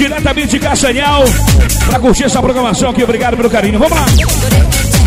diretamente de Castanhal. Pra curtir essa programação aqui, obrigado pelo carinho. Vamos lá.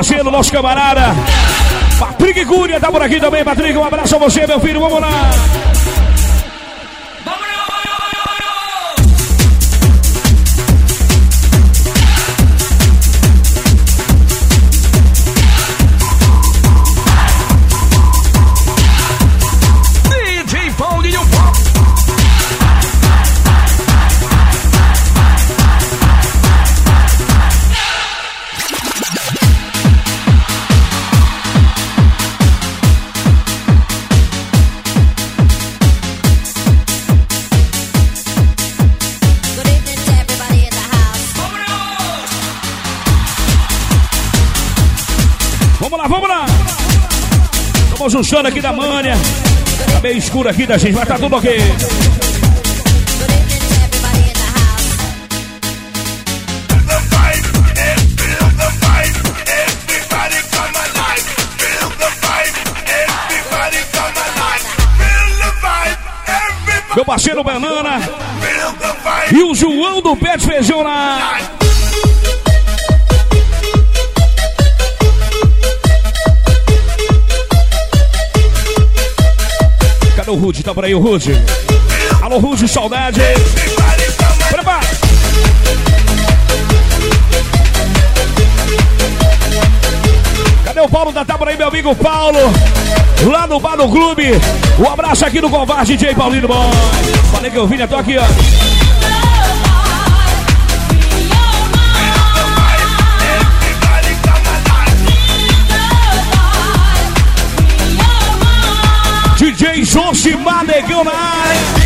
Parceiro, nosso camarada. Patrick Cunha tá por aqui também, Patrick. Um abraço a você, meu filho. Vamos lá. Chão aqui da manha. Tá meio escuro aqui da gente, mas tá tudo ok. Meu parceiro Banana e o João do Pé de Feijão na o Rude, tá por aí o Rude. Alô, Rude, saudade. Prepara. Cadê o Paulo da Tábua aí, meu amigo Paulo? Lá no Bar do Clube. Um abraço aqui no Covarde, DJ Paulino Bom. Falei que eu vim, né? tô aqui, ó. DJ Josimar Negão na área.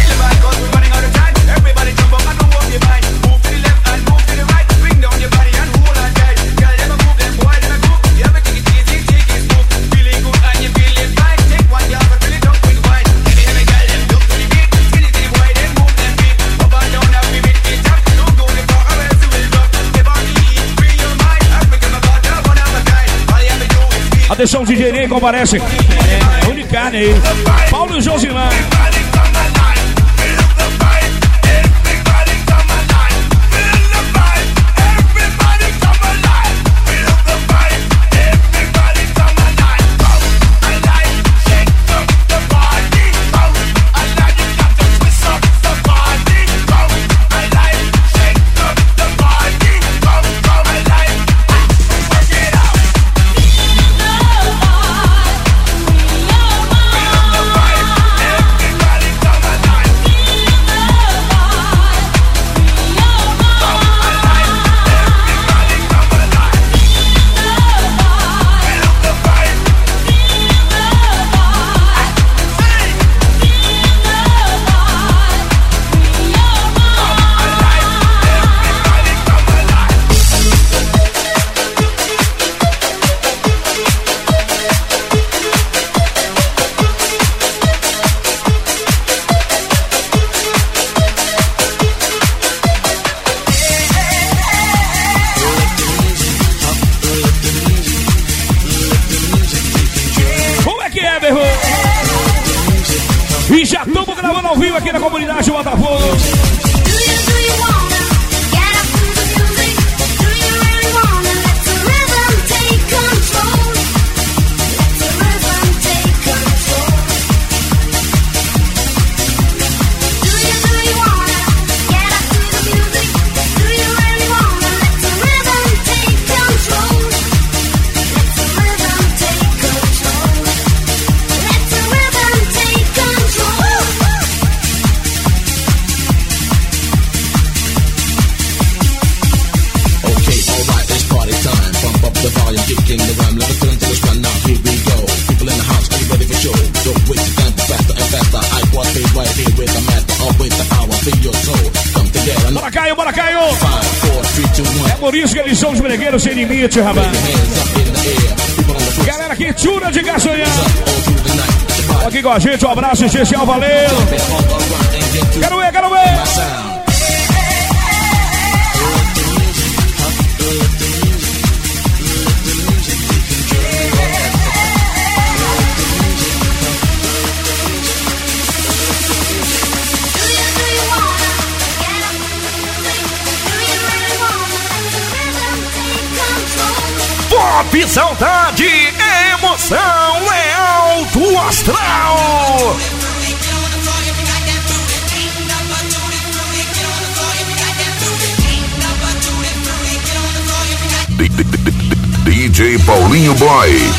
Atenção, DJ Ney comparece. É, Unicarne aí. Paulo Josimar. Limite, rapaz. Galera que tchura de gasolina. Aqui com a gente, um abraço especial, valeu. Paulinho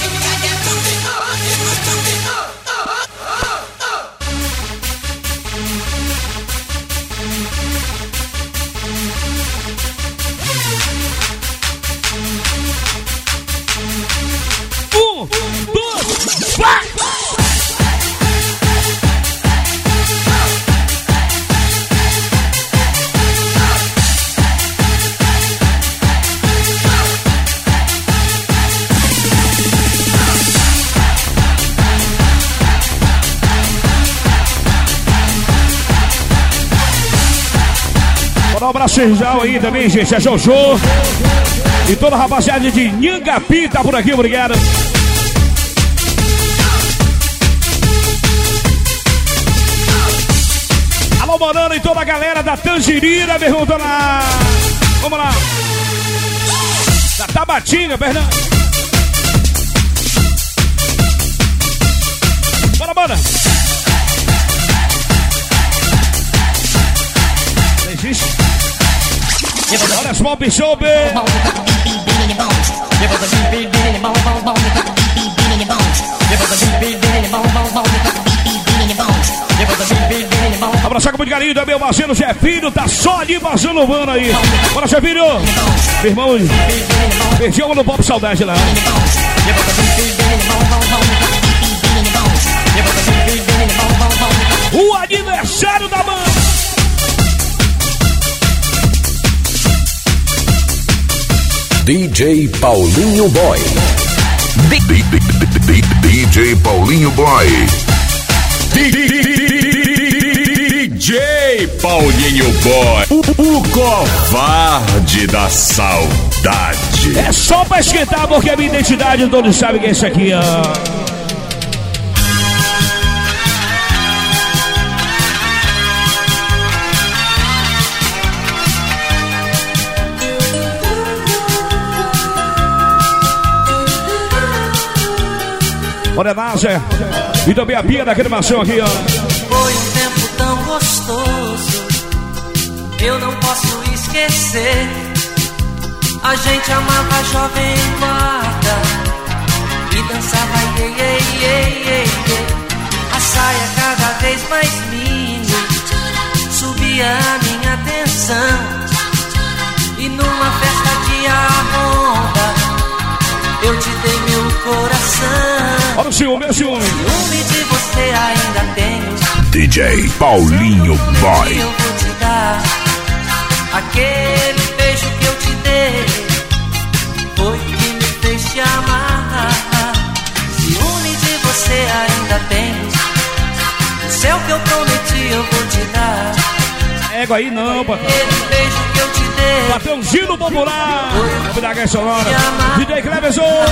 Geral aí também, gente. É Jojo. E toda a rapaziada de Nhangapi tá por aqui, obrigado. Alô, Morano e toda a galera da Tangerina, pergunta lá. Vamos lá. Da Tabatinga, perdão. Bora, bora. Olha as Bob Show, Abraçar com muito carinho também o Marcelo Jefinho, tá só ali passando o mano aí. Bora, Jefinho! Meu irmão, perdi no Pop Saudade lá. O aniversário da banda! DJ Paulinho Boy. DJ Paulinho Boy. DJ Paulinho Boy. O, covarde da saudade. É só pra esquentar, porque a minha identidade todos sabem que é isso aqui, ó. Morenásia e também a Bia da animação aqui, ó. Foi um tempo tão gostoso, eu não posso esquecer. A gente amava a jovem guarda e dançava iê, iê, iê, iê. A saia cada vez mais mini subia a minha atenção. E numa festa de arronda eu te dei meu coração. Olha o ciúme, é o ciúme. Ciúme de você ainda tenho. DJ Paulinho Boy. Eu vou te dar aquele beijo que eu te dei. Foi que me fez te amar. Ciúme de você ainda tenho. O céu que eu prometi eu vou te dar. Égua aí não, papai. Aquele beijo que eu te dei. Patrãozinho popular. Vamos dar essa hora. DJ Cleverson.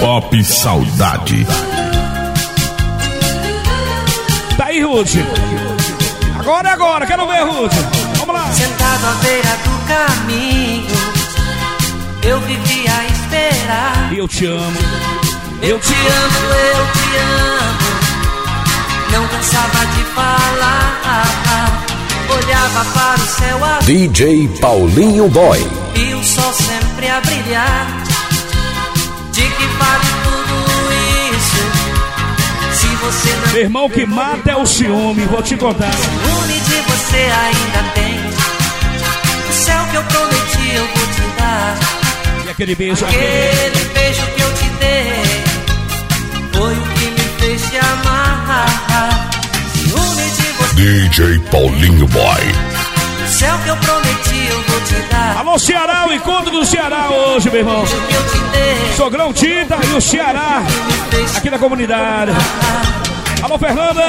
Pop Saudade. Tá aí, Ruth. Agora é agora, quero ver, Ruth. Vamos lá. Sentado à beira do caminho, eu vivia esperar. Eu te amo. Eu te amo, eu te amo. Não cansava de falar. Olhava para o céu azul DJ Paulinho Boy. e o sol sempre a brilhar. De que vale tudo isso? Se você não Meu irmão, o que mata é o ciúme, vou te contar. une de você ainda tem. O céu que eu prometi eu vou te dar. Aquele beijo. Aquele beijo que eu te dei foi o que me fez te amar. Ciúme de você. DJ Paulinho Boy. É o céu que eu prometi eu vou te dar. Alô, Ceará, o encontro do Ceará hoje, meu irmão. Sogrão Tita e o Ceará aqui na comunidade. Alô, Fernanda.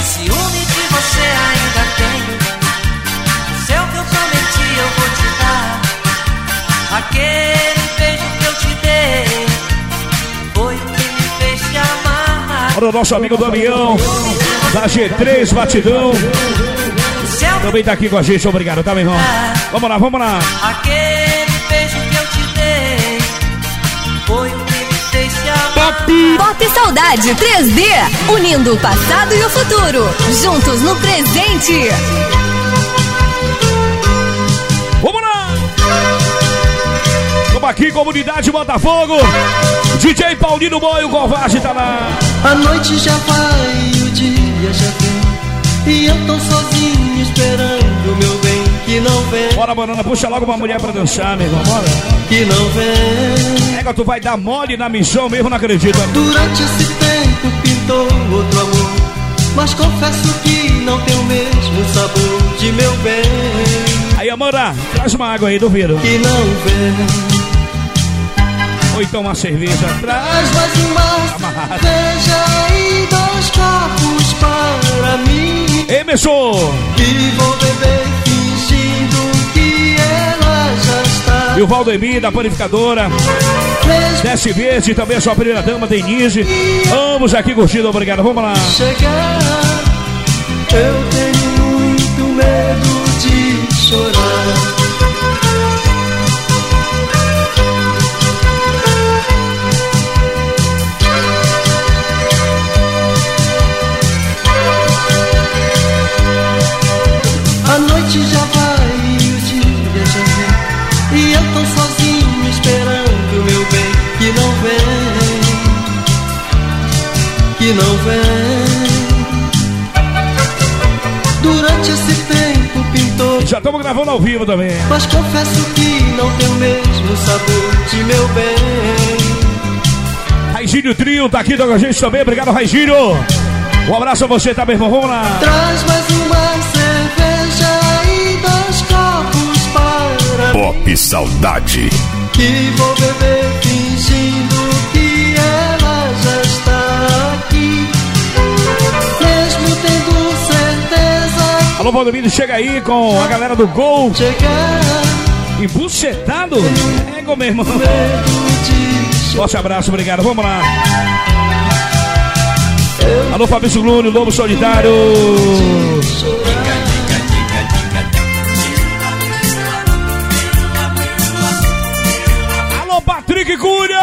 Ciúme de você ainda. Olha o nosso amigo Damião, da G3 Batidão. Também tá aqui com a gente, obrigado, tá, meu irmão? Vamos lá, vamos lá. Aquele beijo que eu te dei foi o que me fez te amar. Pop Saudade 3D, unindo o passado e o futuro, juntos no presente. Aqui, comunidade Botafogo. DJ Paulino Boy, o Covarde tá lá. A noite já vai, o dia já vem. E eu tô sozinho esperando meu bem que não vem, Bora, banana, puxa logo uma mulher pra dançar, meu irmão. Bora. que não vem. Pega, tu vai dar mole na missão mesmo, não acredita. Durante esse tempo pintou outro amor. Mas confesso que não tem o mesmo sabor de meu bem Aí, Amanda, traz uma água aí, duvido. que não vem. Ou então uma cerveja. Traz. Mais uma Amarrado. cerveja e dois copos para mim. Emerson! E vou beber fingindo que ela já está. E o Valdemir da panificadora. Desce Verde, também a sua primeira dama, Denise. Ambos aqui curtindo, obrigado. Vamos lá. chegar, eu tenho muito medo de chorar. Noite já vai e o dia já vem. E eu tô sozinho esperando meu bem que não vem que não vem. Durante esse tempo pintou, Já estamos gravando ao vivo também. mas confesso que não tem o mesmo sabor de meu bem. Raizinho Trio tá aqui com a gente também. Obrigado, Raizinho. Um abraço a você, tá, meu irmão? Vamos lá. Traz mais uma cerveja Pop Saudade. que vou beber fingindo que ela já está aqui. Mesmo tendo certeza Alô, Valdemir, chega aí com a galera do Gol. chegar. Embucetado? Ego, meu irmão. Forte abraço, obrigado. Vamos lá. Alô, Fabrício Lune, Lobo Solidário. Alô, Patrick Cunha.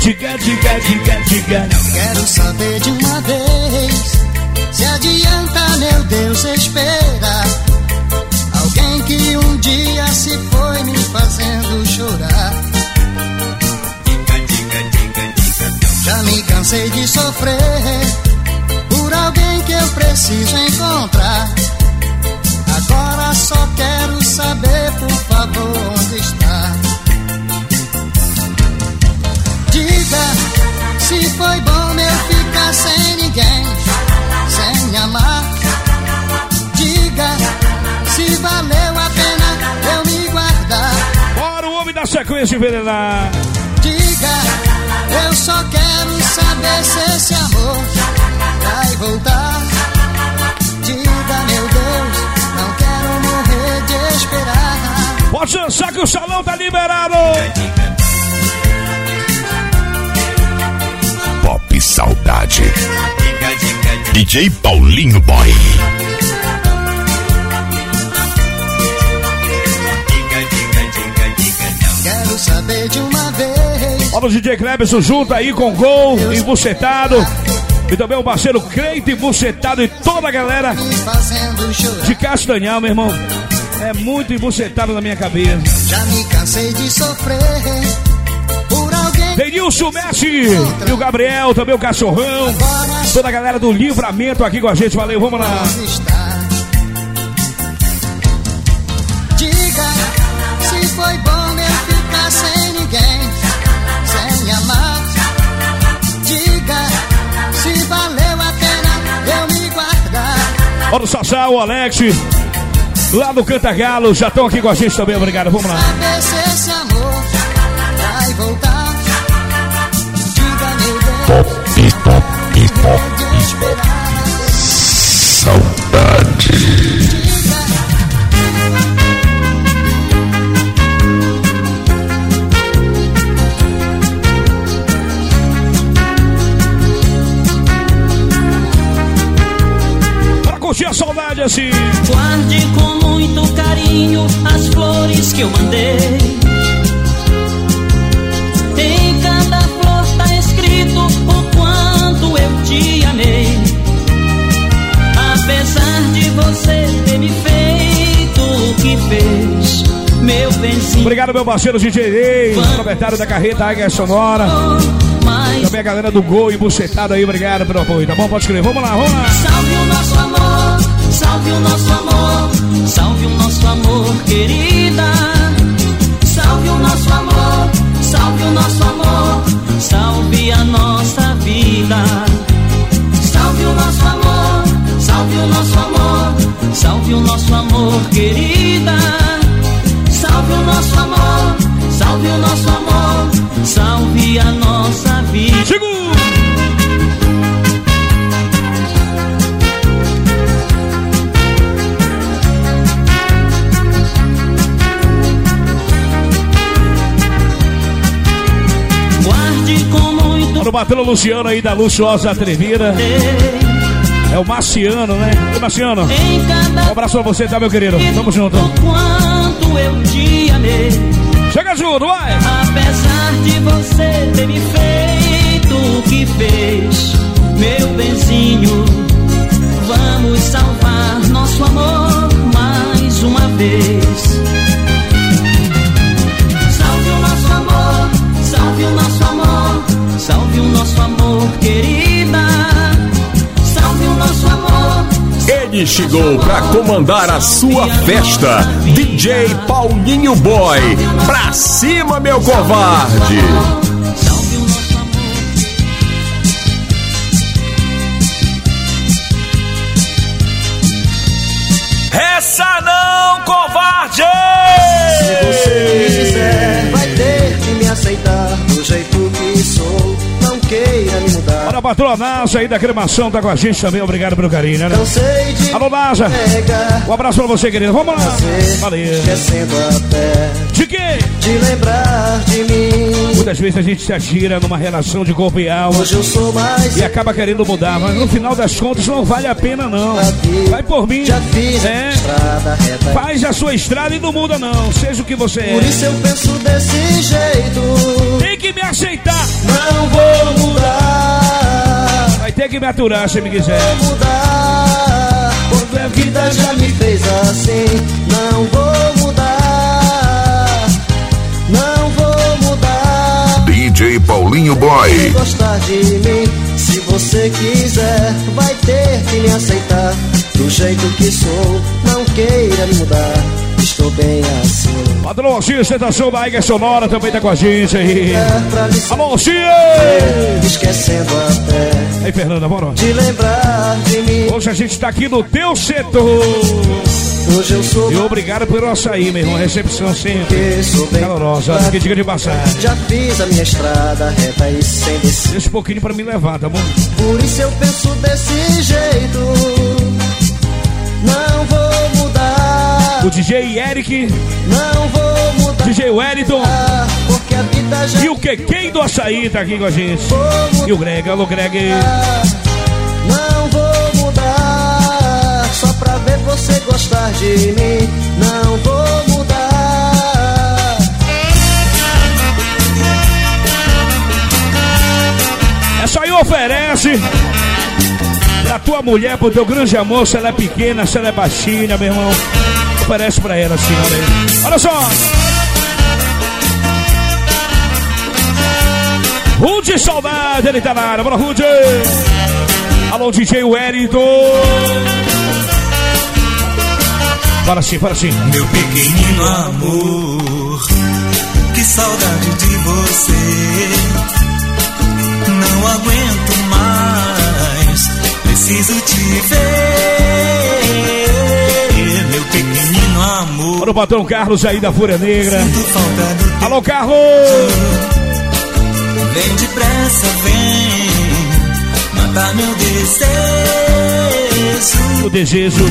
Diga, diga, diga, diga. Quero saber de uma vez Se adianta, meu Deus, esperar Alguém que um dia se foi me fazendo chorar Já me cansei de sofrer Por alguém que eu preciso encontrar Agora só quero saber, por favor, onde está Diga se foi bom eu ficar sem ninguém, sem amar. Diga se valeu a pena eu me guardar. Bora, o homem da sequência envenenar. Diga, eu só quero saber se esse amor vai voltar. Pode dançar que o salão tá liberado. Pop Saudade. DJ Paulinho Boy. Quero saber de uma vez. Olha o DJ Clebson junto aí com gol, embucetado. E também o parceiro Crente embucetado e toda a galera de Castanhal, meu irmão. É muito embucetado na minha cabeça. Já me cansei de sofrer. Denilson Messi e o Gabriel, também o Cachorrão. Toda a galera do Livramento aqui com a gente. Valeu, vamos lá. Diga se foi bom eu ficar sem ninguém, sem amar. Diga se valeu a pena eu me guardar. Olha o Sassá, o Alex. Lá do Cantagalo, já estão aqui com a gente também, obrigado. Vamos lá. Saber se esse amor vai voltar. Pop, pop, pop. Saudade. Pra curtir a saudade assim. Meu parceiro DJ Ney, proprietário da carreta Águia Sonora. Também a galera do Gol e Bucetado aí, obrigado pelo apoio, tá bom? Pode escrever, vamos lá, vamos lá. Salve o nosso amor, salve o nosso amor, salve o nosso amor, querida. Salve o nosso amor, salve o nosso amor, salve a nossa vida. Salve o nosso amor, salve o nosso amor, salve o nosso amor, querida. Salve o nosso amor, salve o nosso amor, salve a nossa vida. Segura! Guarde com muito Olha o Batelo Luciano aí da Luxuosa Atrevida. É o Marciano, né? Ô, Marciano, um abraço pra você, tá, meu querido? Tamo junto. Quanto eu te amei, Chega junto, vai! apesar de você ter me feito o que fez, meu benzinho, vamos salvar nosso amor mais uma vez. Salve o nosso amor, salve o nosso amor, salve o nosso amor, querida. Salve o nosso amor, Ele chegou pra comandar a sua festa. DJ Paulinho Boy. Pra cima, meu covarde. Patroa Nasa aí da cremação, tá com a gente também, obrigado pelo carinho, né? De Alô, Nasa! Um abraço pra você, querido. Vamos lá! Valeu! De quê? de lembrar de mim. Muitas vezes a gente se atira numa relação de corpo e alma Hoje eu sou mais e acaba querendo mudar, mas no final das contas não vale a pena, não. Vai por mim. Já fiz a É. estrada reta. Faz a sua estrada e não muda, não. Seja o que você Por é. isso eu penso desse jeito. Tem que me aceitar. Não que me aturar se me quiser. Vou mudar. Porque a vida já me fez assim. Não vou mudar. Não vou mudar. DJ Paulinho Boy. gostar de mim. Se você quiser, vai ter que me aceitar do jeito que sou. Não queira me mudar, estou bem assim. Padrão Alcir, sentação da Águia Sonora também tá com a gente aí. É Alô, Alcir! esquecendo até Aí, Fernanda, bora. de lembrar de mim. Hoje a gente tá aqui no teu setor. Hoje eu sou E obrigado pelo açaí, meu irmão. Recepção sempre calorosa. Que diga de passagem. Já fiz a minha estrada reta e sem descer. Deixa um pouquinho pra me levar, tá bom? Por isso eu penso desse jeito. Não vou. O DJ Eric, Não vou mudar. DJ Wellington e o Quequém do Açaí tá aqui com a gente. E o Greg, alô Greg. Não vou mudar só pra ver você gostar de mim. Não vou mudar. Essa aí oferece pra tua mulher, pro teu grande amor, se ela é pequena, se ela é baixinha, meu irmão. Oferece pra ela assim, olha. Olha só. Rude Saudade, ele tá na área. Bora, Rude. Alô, DJ Wellington. Para sim, para sim. Meu pequenino amor, que saudade de você. Não aguento mais, preciso te ver. Para o patrão Carlos aí da Fúria Negra. Alô, Carlos! Vem depressa, vem matar meu desejo. O desejo.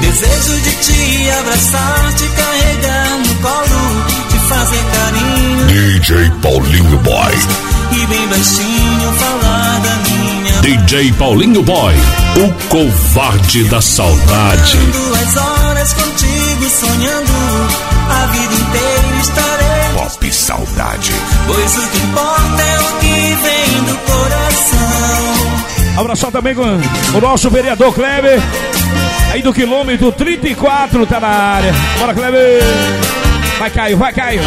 Desejo de te abraçar, te carregar no colo, te fazer carinho DJ Paulinho Boy. e bem baixinho falar da minha DJ Paulinho Boy, o covarde da saudade. Duas horas contigo sonhando, a vida inteira estarei. Pop Saudade. Pois o que importa é o que vem do coração. Abraçar também com o nosso vereador Kleber. Aí do quilômetro 34 tá na área. Bora, Kleber! Vai, Caio, vai, Caio!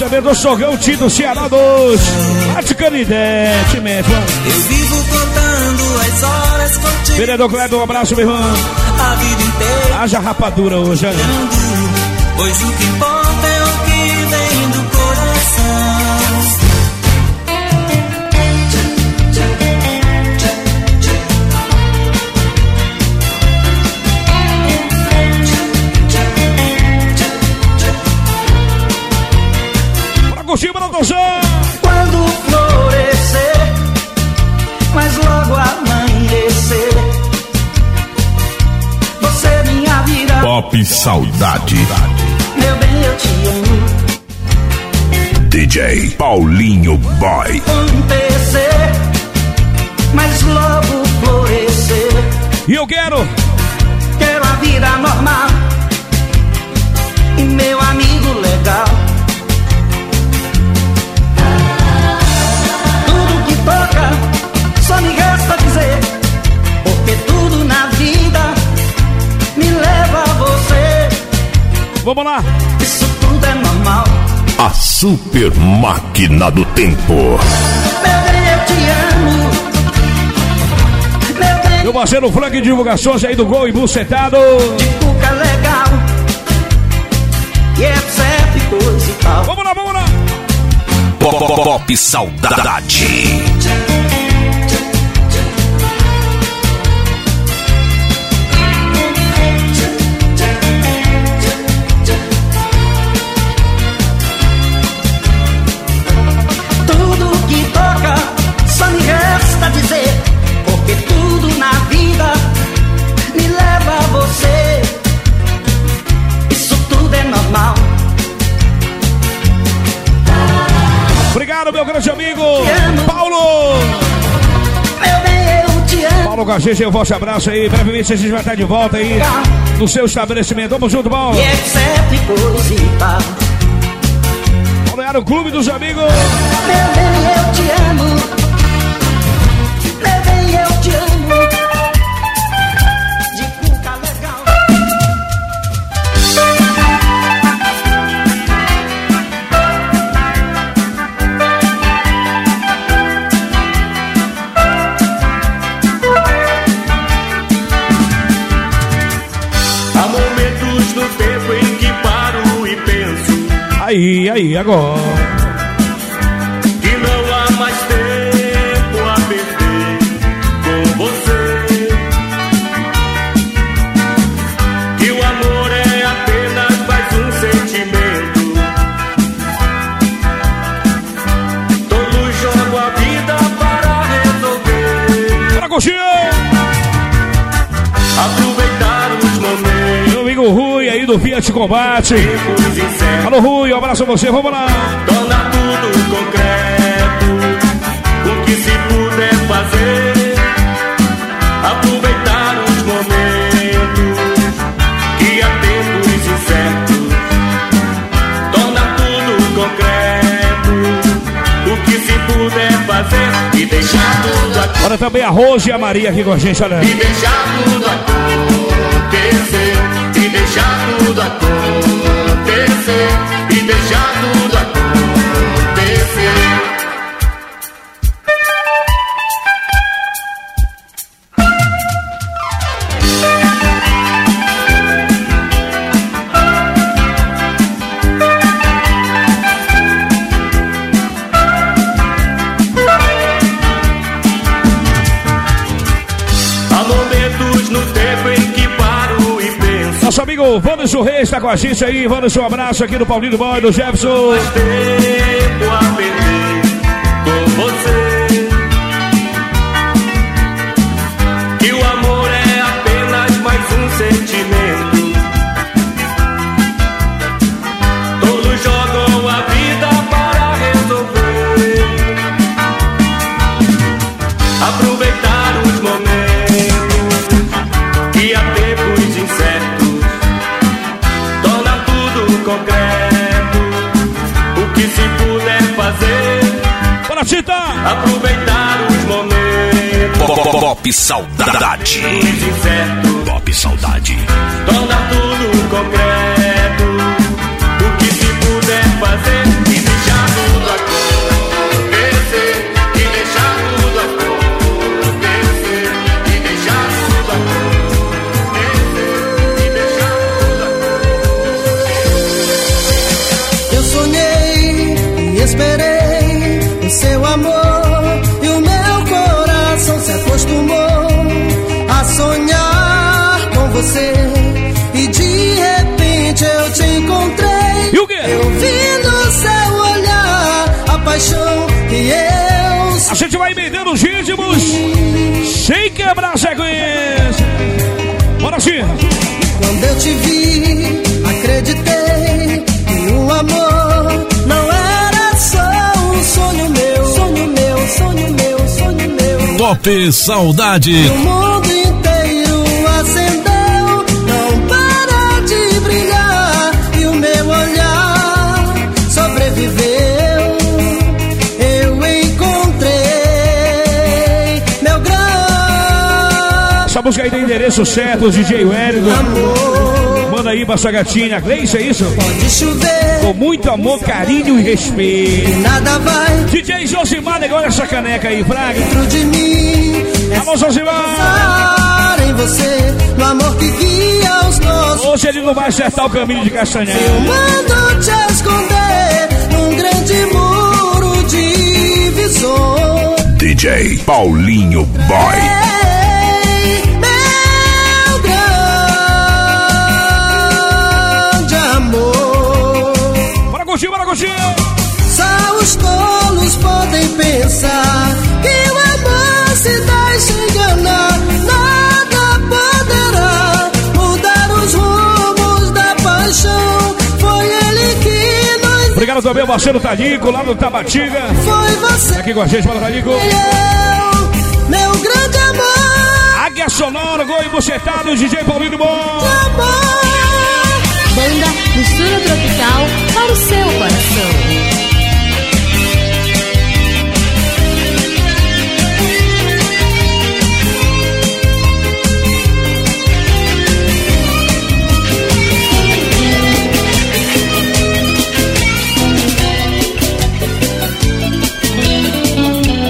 Também do Sogão Tito Ceará 2. Bate canidete, mete, mano. Eu vivo contando as horas contigo, Vereador Kleber, um abraço, meu irmão. a vida inteira. Haja rapadura hoje, hein? Pois o que importa Saudade. meu bem, eu te amo. DJ Paulinho Boy. Acontecer, mas logo florescer. E eu quero Quero a vida normal Vamos lá! Isso tudo é normal. A super máquina do tempo. Meu bem, eu te amo. Meu parceiro Frank Divulgações aí do Gol e Bucetado. cuca legal. E é certo e coisa e tal. Vamos lá, vamos lá! Pop, Pop Saudade. Grande amigo. Paulo! Bem. Paulo com a gente, um forte abraço aí. Brevemente a gente vai estar de volta aí no seu estabelecimento. Vamos junto, Paulo. E é. Paulo era o Clube dos Amigos. Meu bem, eu te amo. Aí, aí, agora. Do Fiat Combate. Alô, Rui, um abraço a você, vamos lá. Torna tudo concreto. O que se puder fazer. Aproveitar os momentos. Que há tempos incertos. Torna tudo concreto. O que se puder fazer. E deixar tudo. Olha também a Rose e a Maria aqui com a gente, olha. E deixar tudo acontecer. Deixar tudo acontecer. E deixar tudo acontecer. Reis está com a gente aí. Vanderson, um abraço aqui do Paulinho Boy, do Jefferson. Bora, Tita! aproveitar os momentos Pop Saudade. Pop Saudade. Torna tudo concreto. Paixão que eu A gente vai emendando os ritmos sem quebrar a sequência. Bora sim! Quando eu te vi, acreditei que o amor não era só um sonho meu. Sonho meu, sonho meu, sonho meu. Pop Saudade. O mundo inteiro Essa música aí tem endereço certo, DJ Wellington. amor. Manda aí pra sua gatinha Gleice, é isso? Pode chover, Com muito amor, carinho e respeito. nada vai DJ Josimar, negócio essa caneca aí, Fraga. dentro de mim. É Alô, Josimar! Pensar em você, no amor que guia os nossos. Hoje ele não vai acertar o caminho de Castanhal. Eu mando te esconder num grande muro divisor. DJ Paulinho Boy. Ei, Só os tolos podem pensar que o amor se deixa enganar. Nada poderá mudar os rumos da paixão. Foi ele que nos Obrigado também parceiro Talico, lá no Tabatiga. foi você. Aqui com a gente, fala Talico. e eu, meu grande amor. Águia Sonora, gol e bucetado, DJ Paulinho Bom. Amor. Banda Mistura Tropical para o seu coração.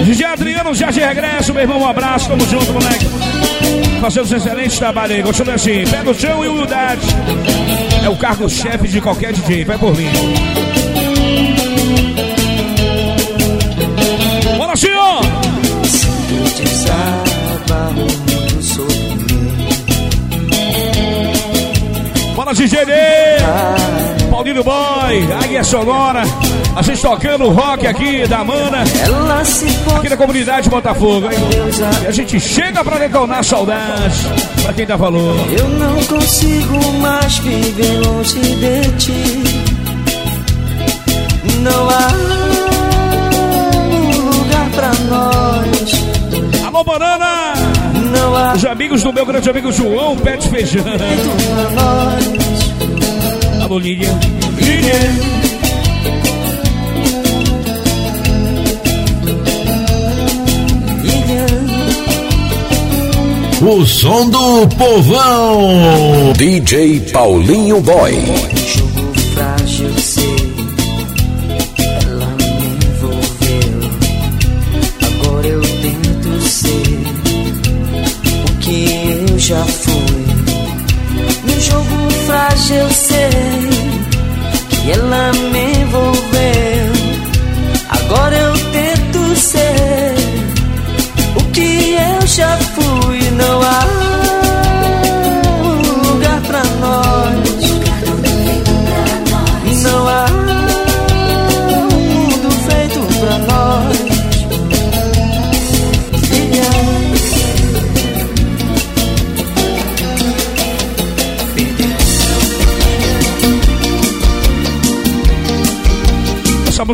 DJ Adriano, já de regresso, meu irmão, um abraço, tamo junto, moleque. Fazendo um excelente trabalho aí, continua assim, pé no chão e humildade. É o cargo-chefe de qualquer DJ, vai por mim. Bora, senhor! Bora, DJ! Paulinho Boy, Águia Sonora. A gente tocando rock aqui da Mana. Aqui na comunidade Botafogo, hein? E a gente chega pra detonar saudade. Pra quem dá valor. Eu não consigo mais viver longe de ti. Não há lugar pra nós. Alô, Banana! Não há Os amigos do meu grande amigo João Pet Feijão. Alô, Lilian. Lilian. O som do povão. DJ Paulinho Boy.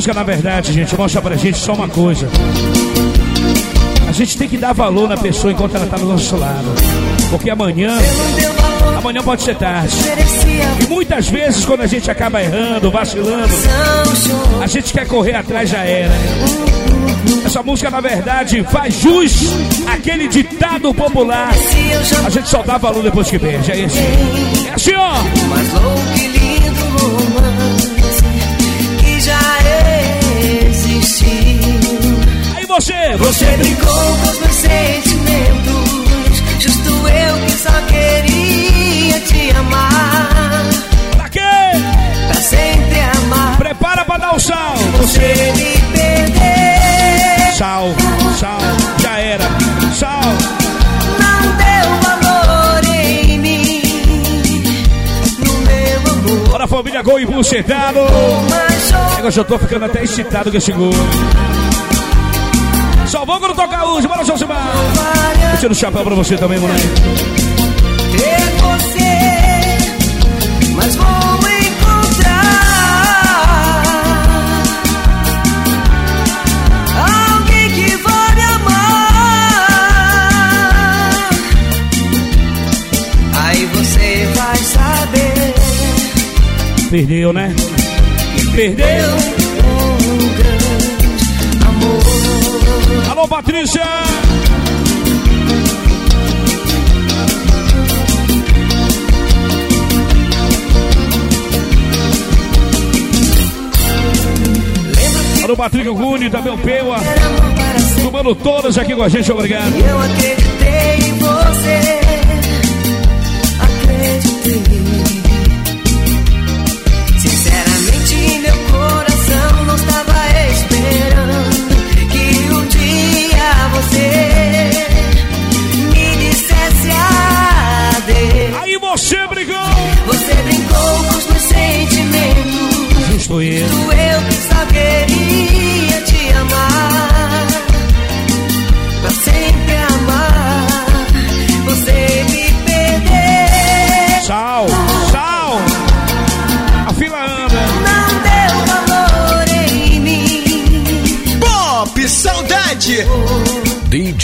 Música, na verdade, gente, mostra pra gente só uma coisa. A gente tem que dar valor na pessoa enquanto ela tá do nosso lado. Porque amanhã, amanhã pode ser tarde. E muitas vezes, quando a gente acaba errando, vacilando, a gente quer correr atrás, já era. Essa música, na verdade, faz jus àquele ditado popular. A gente só dá valor depois que beija. É assim, é assim ó. Existiu. Aí você, Você brincou com os meus sentimentos. Justo eu que só queria te amar. pra quê? Pra sempre amar. Prepara pra dar o sal. Você me perdeu. Sal, sal, já era. Sal. Não deu valor em mim. No meu amor. Bora, família Gol e bucetado. Mas Eu já tô ficando até excitado esse gol. Só vou quando tocar hoje. Bora, Josimar. várias Tira o chapéu pra você também, moleque. ter você. Mas vou encontrar alguém que vai me amar. Aí você vai saber. Perdeu, né? Perdeu. Um grande amor. Alô, Patrícia. Alô, Patrick Guni, também o Peua. Tomando todas aqui com a gente, obrigado. Eu acreditei em você.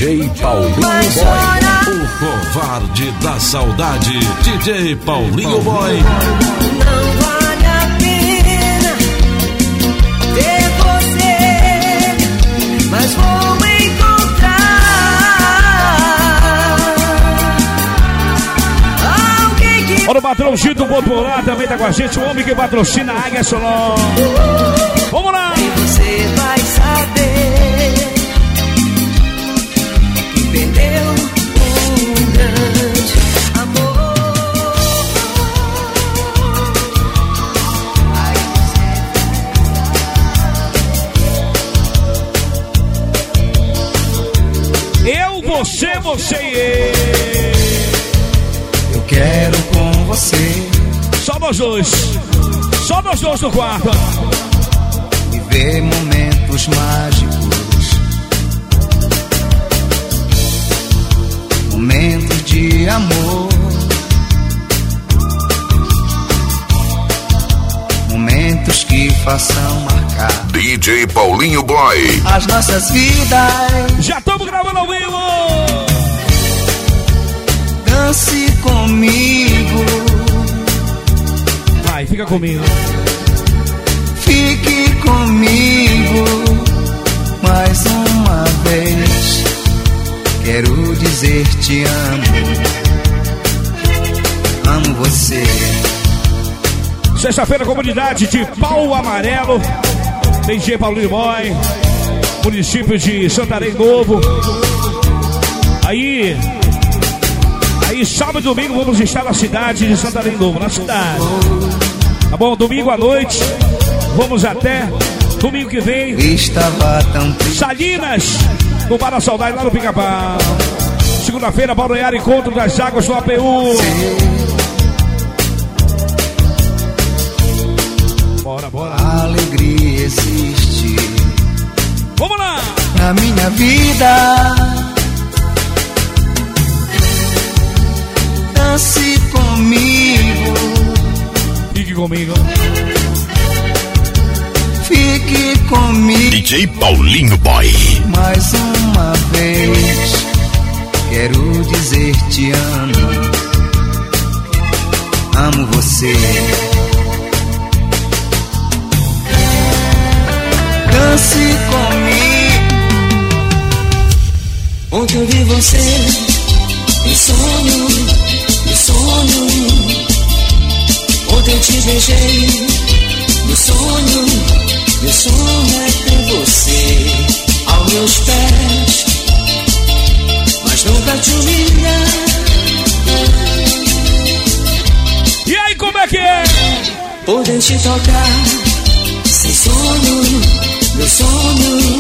DJ Paulinho Boy. O covarde da saudade. DJ Paulinho Boy. não vale a pena ter você, mas vou encontrar alguém que Olha o patrão Gito Popular também tá com a gente. O homem que patrocina a Águia Sonora. Vamos lá. E você nós dois. Só nós dois no quarto. Viver momentos mágicos. Momentos de amor. Momentos que façam marcar DJ Paulinho Boy. as nossas vidas. Já estamos gravando ao vivo. Dance comigo. Vai, fica comigo. Fique comigo mais uma vez. Quero dizer te amo. Amo você. Sexta-feira, comunidade de Pau Amarelo. DJ Paulinho Boy. Município de Santarém Novo. Aí. Aí, sábado e domingo, vamos estar na cidade de Santarém Novo, na cidade. Tá bom? Domingo à noite. Vamos até domingo que vem. Estava tão. Salinas, no Bar da Saudade, lá no Pica-Pau. Segunda-feira, Balneário Encontro das Águas do APU. Bora, bora. A alegria existe Vamos lá! na minha vida. Dance comigo. Fique comigo. Fique comigo. DJ Paulinho Boy. Mais uma vez, quero dizer te amo. Amo você. Dance comigo. Ontem eu vi você em sonho, em sonho. Ontem eu te beijei no sonho, meu sonho é ter você aos meus pés, mas nunca te humilhar. E aí, como é que é? Poder te tocar sem sonho, meu sonho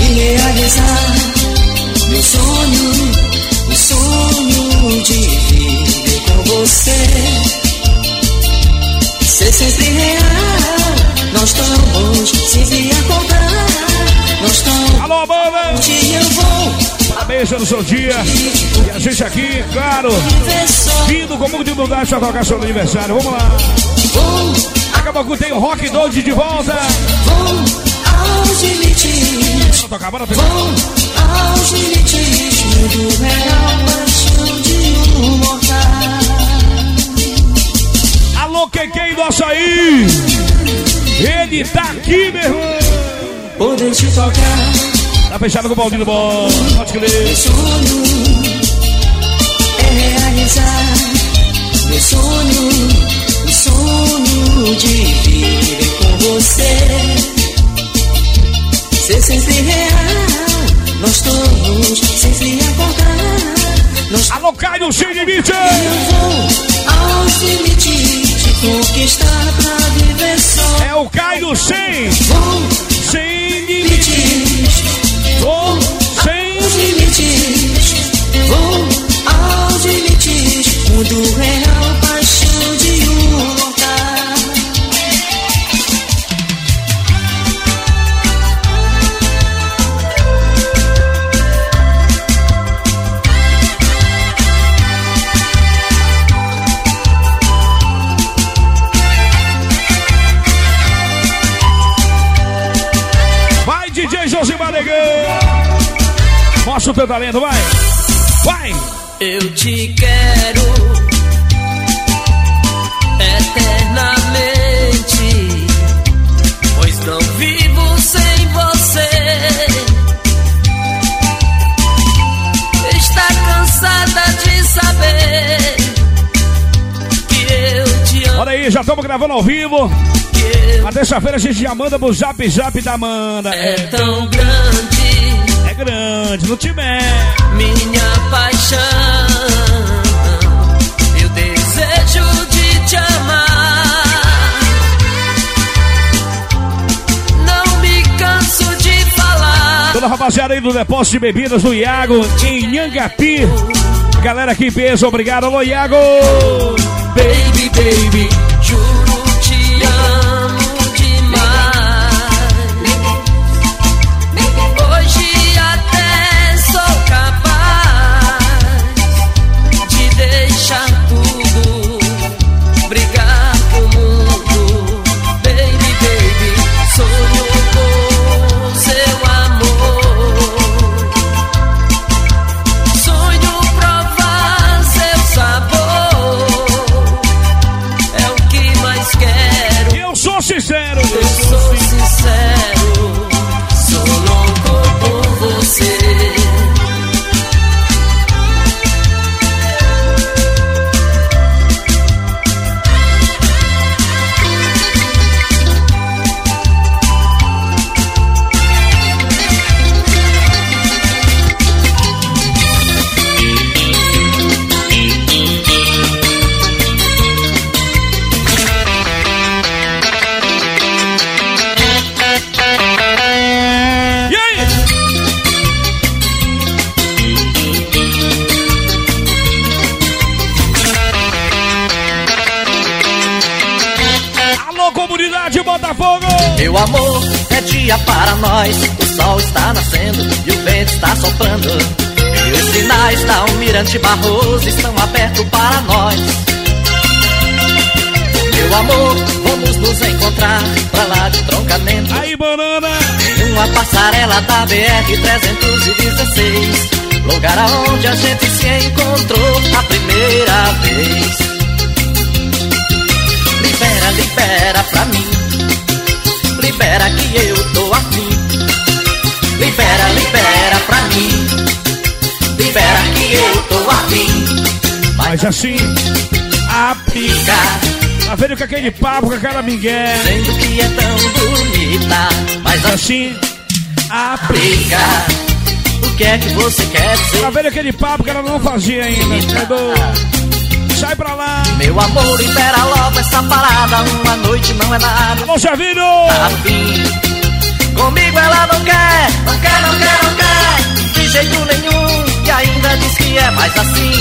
e realizar meu sonho, meu sonho de viver com você. Real, nós estamos sempre a contar, nós estamos Alô, um dia eu vou Parabéns pelo seu dia. E a gente aqui, claro, vindo com muita humildade pra tocar seu aniversário. Vamos lá. vou, Daqui a pouco tem o Rock Dodge de volta. vou aos limites. Vou aos limites do real Quem do Açaí. Ele tá aqui, meu irmão. Poder te tocar, Tá fechado com o Baldino Bom. Pode crer. meu sonho é realizar meu sonho, o sonho de viver com você. Ser sempre real, nós todos sempre a contar. Nós Alô, Caio Sem Limite. Eu vou aos limites te conquistar pra viver só. É o Caio Sem. Vou Sem Limite. limites, Vou sem aos limites, vou aos limites. Mundo real, Mostra o teu talento, vai. Vai. Eu te quero eternamente, pois não vivo sem você. Está cansada de saber que eu te amo. Olha aí, já estamos gravando ao vivo. Na terça-feira a gente já manda pro zap zap da Amanda. É, tão grande é grande, te mete. minha paixão. Eu desejo de te amar. Não me canso de falar. Toda a rapaziada aí do depósito de bebidas do Iago em Nhangapi. Galera em peso, obrigado, alô Iago. Baby, baby, passarela da BR-316. Lugar aonde a gente se encontrou a primeira vez. Libera, libera pra mim. Libera que eu tô afim. Libera, libera pra mim. Libera que eu tô afim. Mas assim, a pica. Tá vendo com aquele papo com aquela migué? Sendo que é tão bonita. Mas assim, a pica. O que é que você quer dizer? Tá vendo aquele papo que ela não fazia ainda? Edu? Sai pra lá! Meu amor, libera logo essa parada. Uma noite não é nada. Alô, Javinho! Tá. Comigo ela não quer, não quer, não quer, não quer. De jeito nenhum. E ainda diz que é mais assim.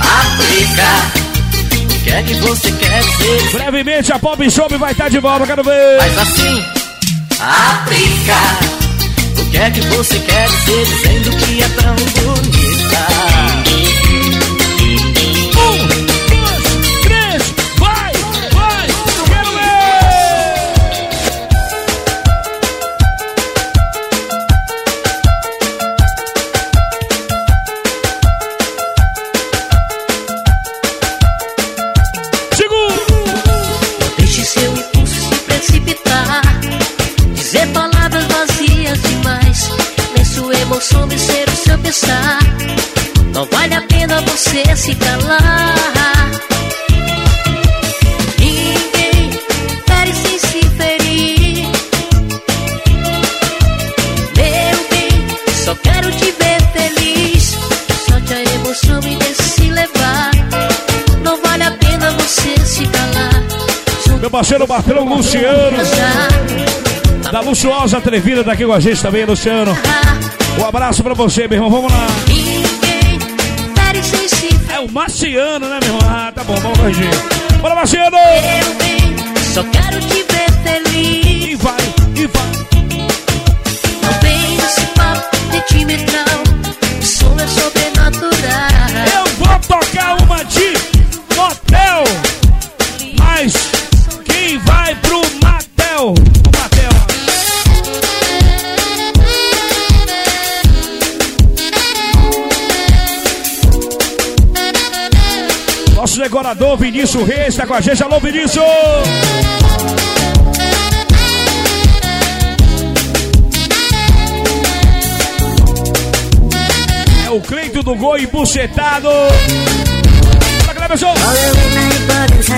Aplica. O que é que você quer dizer? Brevemente a Pop Shop vai estar de volta, quero ver! Mas assim, aplica. O que você quer dizer dizendo que é tão bonita? Você se calar. Meu parceiro patrão Luciano, da luxuosa atrevida daqui com a gente também, Luciano. Um abraço pra você, meu irmão, vamos lá. É o Marciano, né, meu irmão? Ah, tá bom, vamos corrigir. Bora, Marciano! Só quero te ver feliz. E vai, e vai. Decorador Vinícius Reis está com a gente. Alô, Vinícius! É o Cleito do Gol embucetado. Fala, Cleberson! All the midnight buttons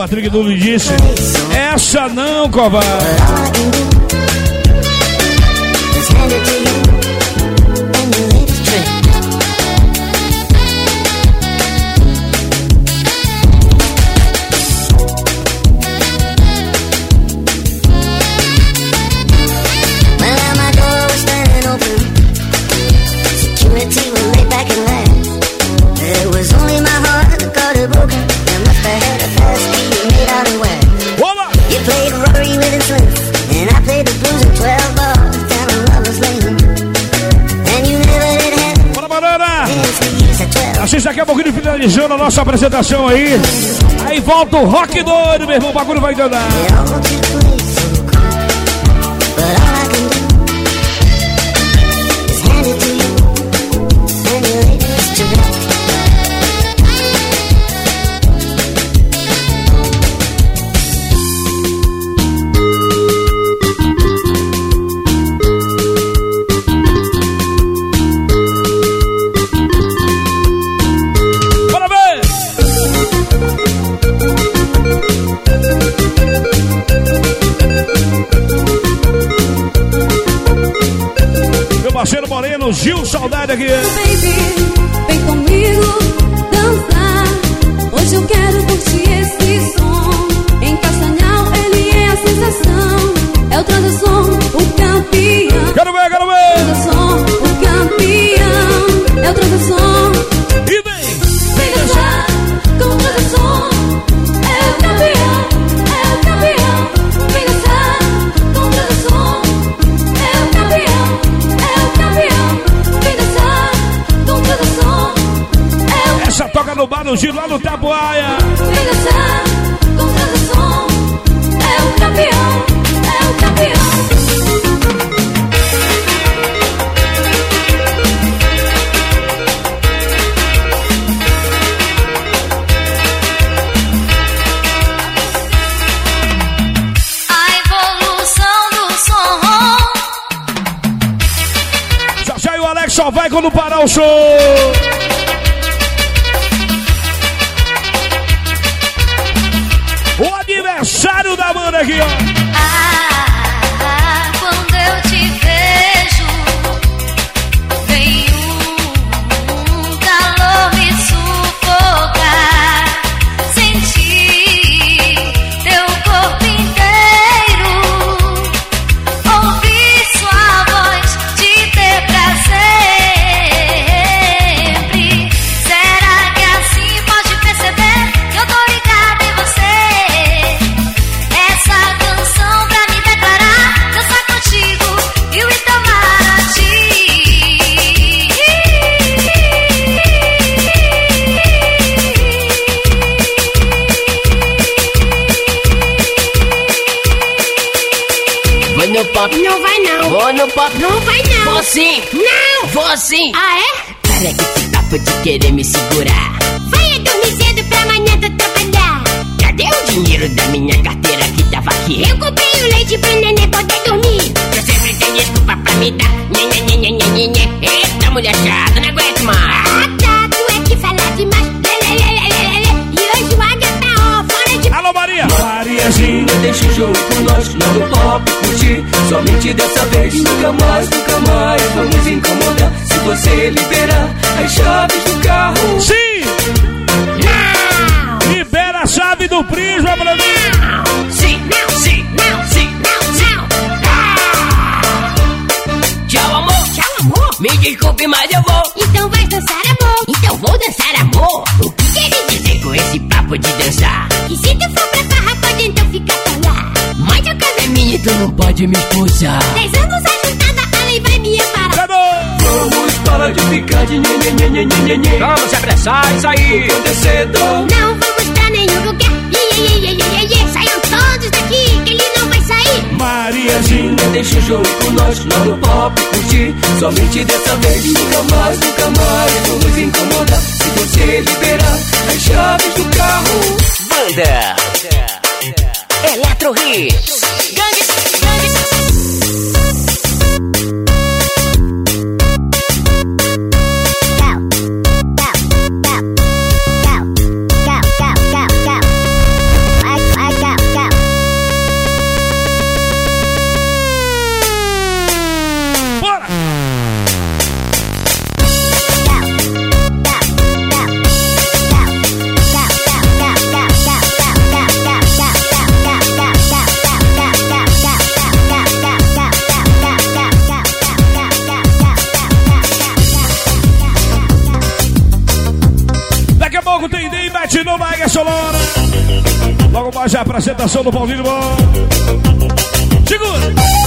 Patrick Dulli disse. Essa não, covarde. Vocês daqui a pouquinho finalizando a nossa apresentação aí. Aí volta o rock doido, meu irmão. O bagulho vai andar. Parceiro Moreno, Gil, saudade aqui. Baby, vem comigo dançar. Hoje eu quero curtir esse som. Em Castanhal ele é a sensação. É o transição, o campeão. Quero ver, quero ver. Transição, o no Gil, lá no Tabuaia. É o campeão, é o campeão. A evolução do som. Já já e o Alex só vai quando parar o show. Da desculpe, mas eu vou. Então vai dançar, amor. Então vou dançar, amor. O que quer dizer com esse papo de dançar? E se tu for pra farra, pode então ficar por lá. Mas a casa é minha e tu não pode me expulsar. Dez anos ajuntada, a lei vai me amparar. Vamos parar de ficar de nhê, nhê, nhê, nhê, nhê, nhê. Vamos se apressar e sair. Não vamos pra nenhum lugar. Iê, iê, iê, iê, iê, iê. Saiam todos daqui, que ele. Mariazinha, deixa o jogo com nós, lá no pop curtir. Somente dessa vez, nunca mais, nunca mais vamos incomodar. Se você liberar as chaves do carro. Banda Eletro Hits. Mais a apresentação do Paulinho Bom. Segura!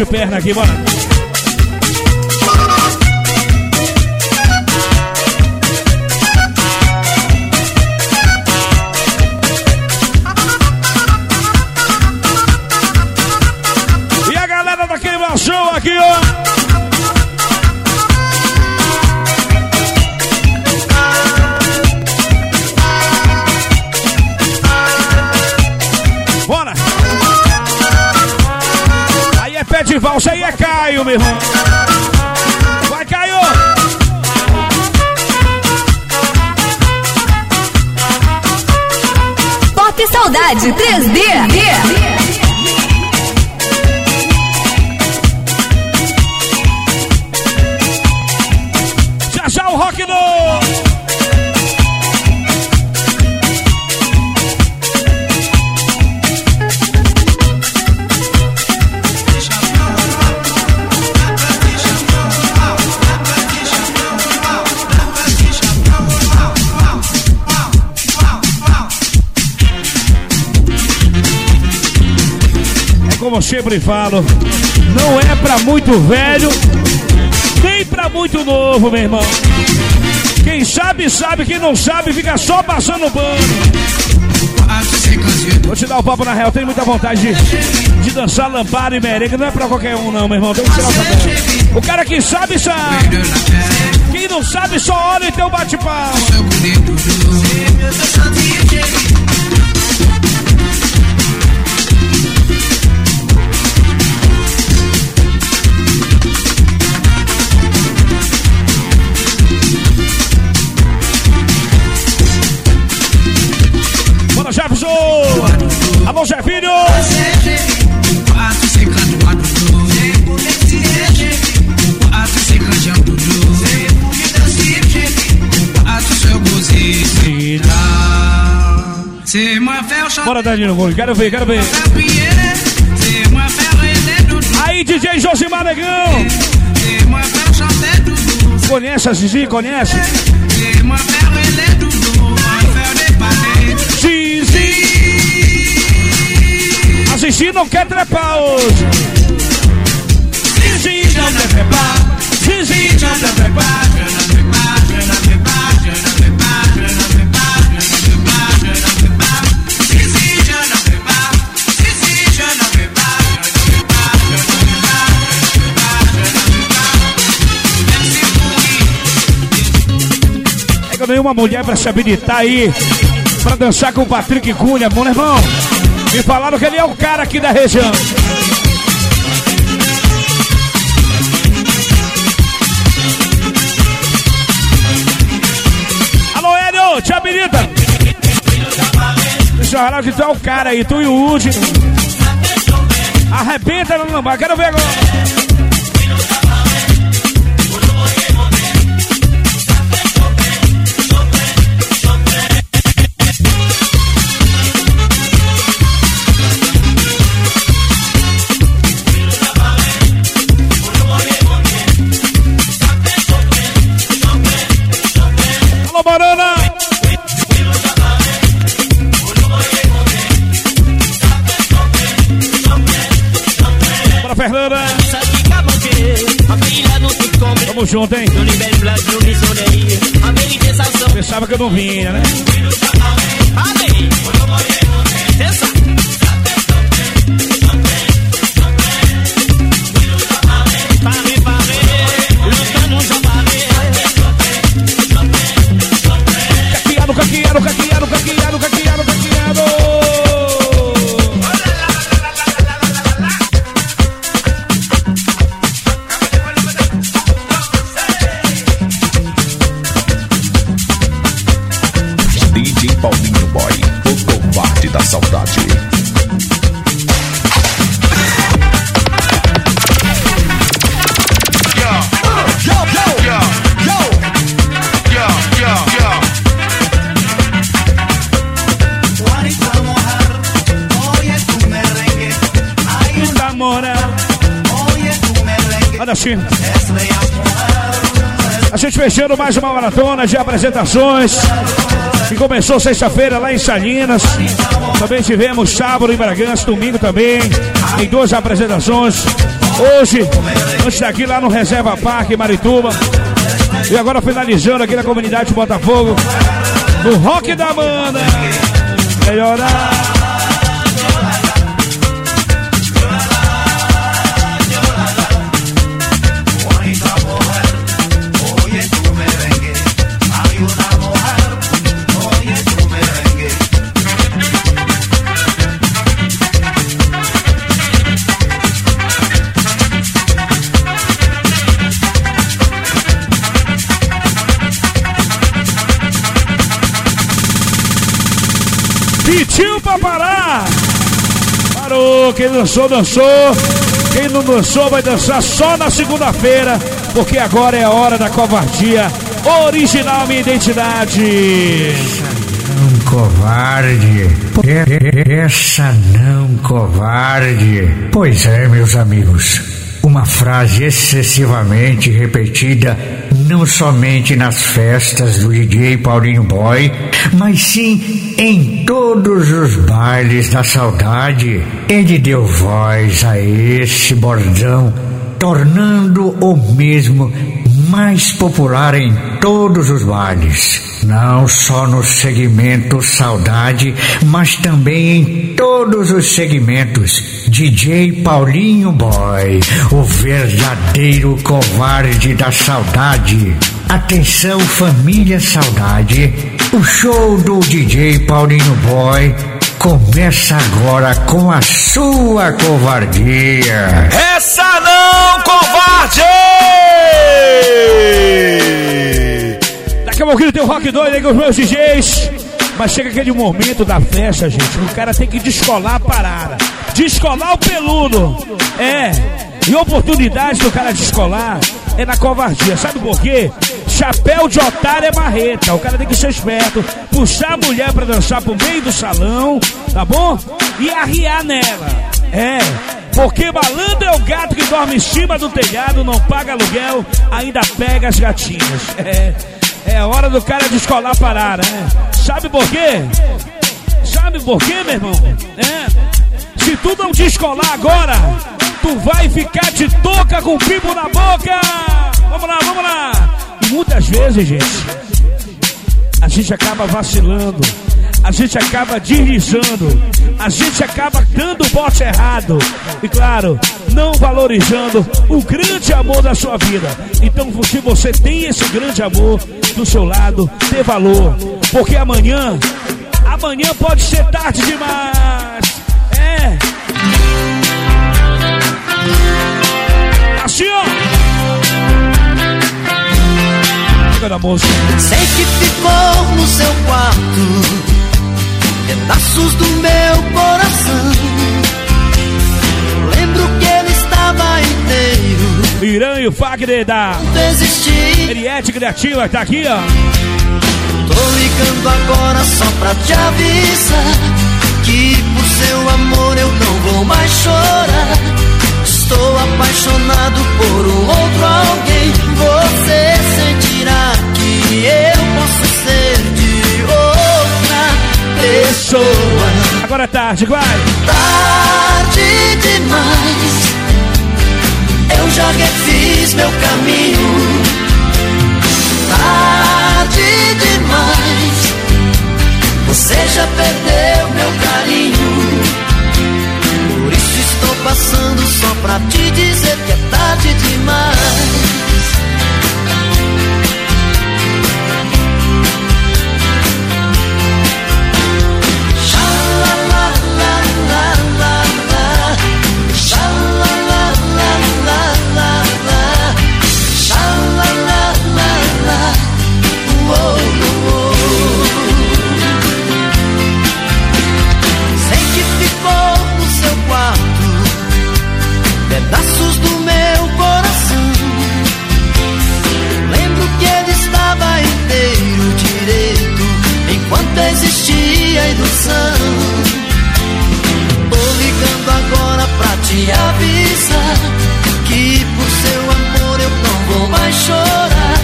De perna aqui, bora. 3D. Como eu sempre falo, não é pra muito velho, nem pra muito novo, meu irmão. Quem sabe, sabe, quem não sabe, fica só passando pano. Vou te dar o papo na real, tenho muita vontade de, de dançar lampada e merengue, não é pra qualquer um não, meu irmão, tem que tirar o. O cara que sabe, sabe. Quem não sabe, só olha e tem o bate-palma. Alô, Jefinho! Bora, Danilo Gol, quero ver, quero ver. Aí, DJ Josimar Negão! Conhece a Zizi? Conhece? Zizi não quer trepar hoje. Zizi não quer trepar. Zizi não quer trepar. É que eu dei uma mulher pra se habilitar aí pra dançar com o Patrick Cunha, bom, né, irmão? Me falaram que ele é o cara aqui da região. Alô, Hélio, te habilita. Deixa eu falar que tu é o cara aí, tu e o último. Arrebenta no lambá, quero ver agora. Tamo junto, hein? Pensava que eu não vinha, né? Caqueado, fechando mais uma maratona de apresentações. Que começou sexta-feira lá em Salinas. Também tivemos sábado em Bragança, domingo também. Em duas apresentações. Hoje, antes daqui lá no Reserva Parque, Marituba. E agora finalizando aqui na comunidade Botafogo. No Rock da Banda. Melhorar. Pra parar. Parou. Quem dançou, dançou. Quem não dançou, vai dançar só na segunda-feira. Porque agora é a hora da covardia. Original minha identidade. Não covarde. Essa não covarde. Pois é, meus amigos. Uma frase excessivamente repetida não somente nas festas do DJ Paulinho Boy, mas sim em todos os bailes da saudade. Ele deu voz a esse bordão, tornando o mesmo mais popular em todos os bailes. Não só no segmento saudade, mas também em todos os segmentos. DJ Paulinho Boy, o verdadeiro covarde da saudade. Atenção, família saudade. O show do DJ Paulinho Boy começa agora com a sua covardia. Essa não, covarde! A pouquinho tem Rock 2 aí com os meus DJs. Mas chega aquele momento da festa, gente. O cara tem que descolar a parada. Descolar o peludo. É. E oportunidade do cara descolar é na covardia. Sabe por quê? Chapéu de otário é marreta. O cara tem que ser esperto. Puxar a mulher pra dançar pro meio do salão. Tá bom? E arriar nela. É. Porque malandro é o gato que dorme em cima do telhado, não paga aluguel, ainda pega as gatinhas. É. É hora do cara descolar a parada, né? Sabe por quê? Sabe por quê, meu irmão? É. Se tu não descolar agora, tu vai ficar de toca com pipo na boca. Vamos lá, vamos lá. E muitas vezes, gente, a gente acaba vacilando. A gente acaba deslizando, a gente acaba dando o bote errado e, claro, não valorizando o grande amor da sua vida. Então, se você tem esse grande amor do seu lado, dê valor, porque amanhã, amanhã pode ser tarde demais. É. Assim, ó. Sei que ficou no seu quarto pedaços do meu coração. Lembro que ele estava inteiro. Irã e o Fagner da. Eliette Criativa, tá aqui, ó. Tô ligando agora só pra te avisar que por seu amor eu não vou mais chorar. Estou apaixonado por um outro alguém. Você sentirá que eu posso pessoa. Agora é tarde, vai. Tarde demais. Eu já refiz meu caminho. Tarde demais. Você já perdeu meu carinho. Por isso estou passando só pra te dizer que é tarde demais. sedução. Tô ligando agora pra te avisar que por seu amor eu não vou mais chorar.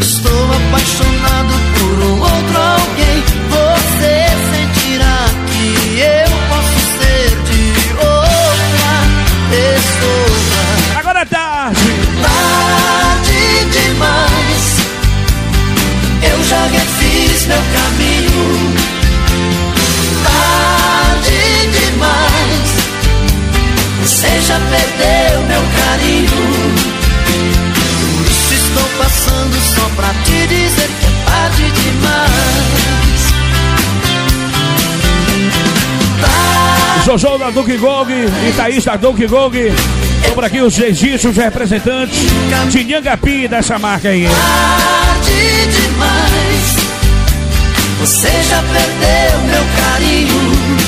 Estou apaixonado por um outro alguém. Você sentirá que eu posso ser de outra pessoa. Agora é tarde. Tarde demais. Eu já refiz meu caminho já perdeu meu carinho. Por isso estou passando só pra te dizer que é tarde demais. Tá. Jojo da Duke Gong e Thaís da Duke Gong. Estão por aqui os registros representantes de Nhangapi dessa marca aí. Tarde demais. Você já perdeu meu carinho.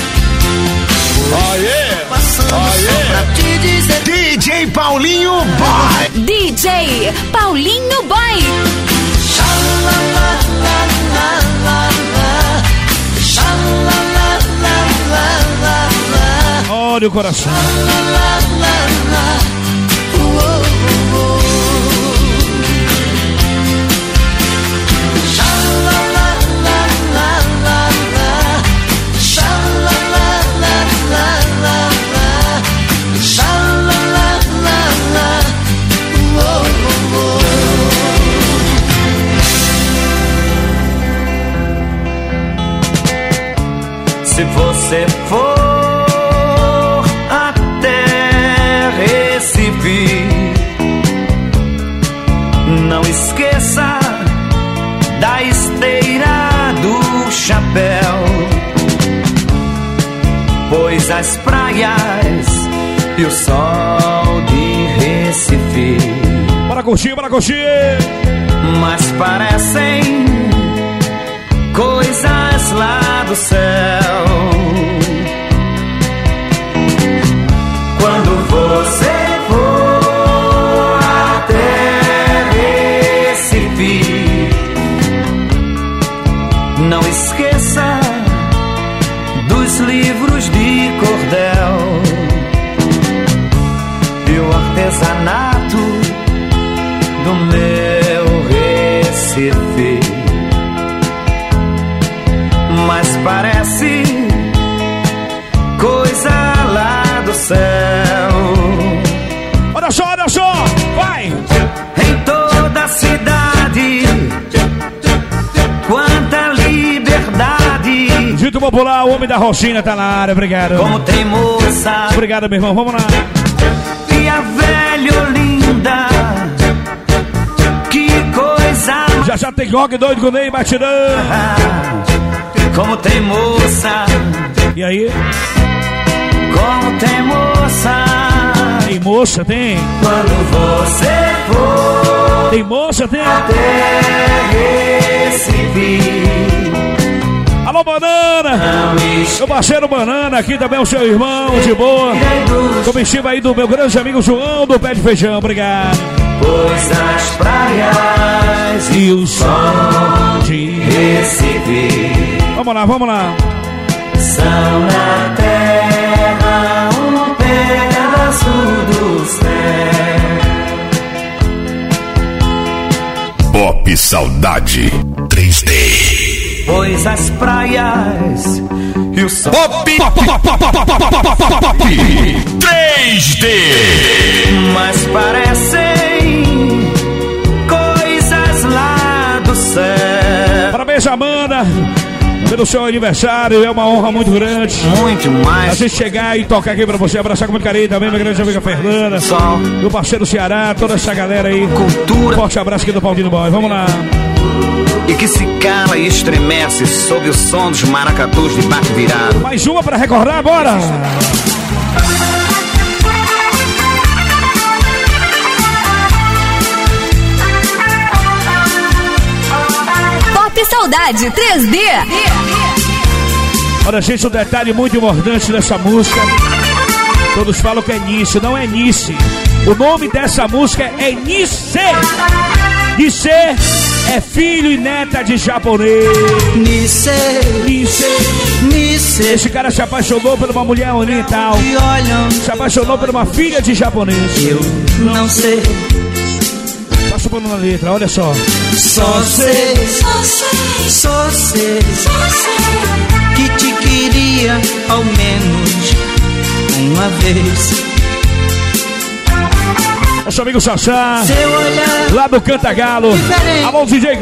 Aê! Passando Aê. só pra te dizer. DJ Paulinho Boy. DJ Paulinho Boy. Olha o coração. Se você for até Recife, não esqueça da esteira do chapéu, pois as praias e o sol de Recife Bora curtir, bora curtir. mas parecem coisas lá do céu. Quando você for até Recife, não esqueça dos livros de cordel e o artesanato do meu Recife. Dito popular, o homem da Rocinha tá na área. Obrigado. Como tem moça Obrigado, meu irmão. Vamos lá. e a velha Olinda. Que coisa Já já tem rock doido com o Ney Batidão. Como tem moça, E aí? como tem moça. Tem moça, tem. Quando você for Tem moça, tem. até Recife, Alô, Banana. Meu parceiro Banana, aqui também o seu irmão, de boa. Comitiva aí do meu grande amigo João do Pé de Feijão. Obrigado. pois as praias E o sol de Recife Vamos lá, vamos lá. são na terra um pedaço do céu. Pop Saudade 3D pois as praias e o sol. Pop, pop, pop, pop, pop, pop, pop, pop, 3D! Mas parecem coisas lá do céu. Parabéns, Amanda! Pelo seu aniversário, é uma honra muito grande. Muito mais. A gente chegar e tocar aqui pra você, abraçar com muito carinho também, minha grande amiga Fernanda, Sol. meu parceiro Ceará, toda essa galera aí. Cultura. Forte abraço aqui do Paulinho Boy. Vamos lá e que se cala e estremece sob o som dos maracatus de barco virado. Mais uma pra recordar, bora! Pop Saudade 3D. Olha, gente, um detalhe muito importante dessa música. Todos falam que é Nice, não é Nice. O nome dessa música é Nice. Nice é filho e neta de japonês. Nice, Nice. Nice, Esse cara se apaixonou por uma mulher oriental. Se apaixonou por uma filha de japonês. eu não sei, Passa por uma letra, olha só. só sei, só sei, que te queria ao menos uma vez. Nosso amigo Sassá, lá do Cantagalo. Diferente. Alô, DJ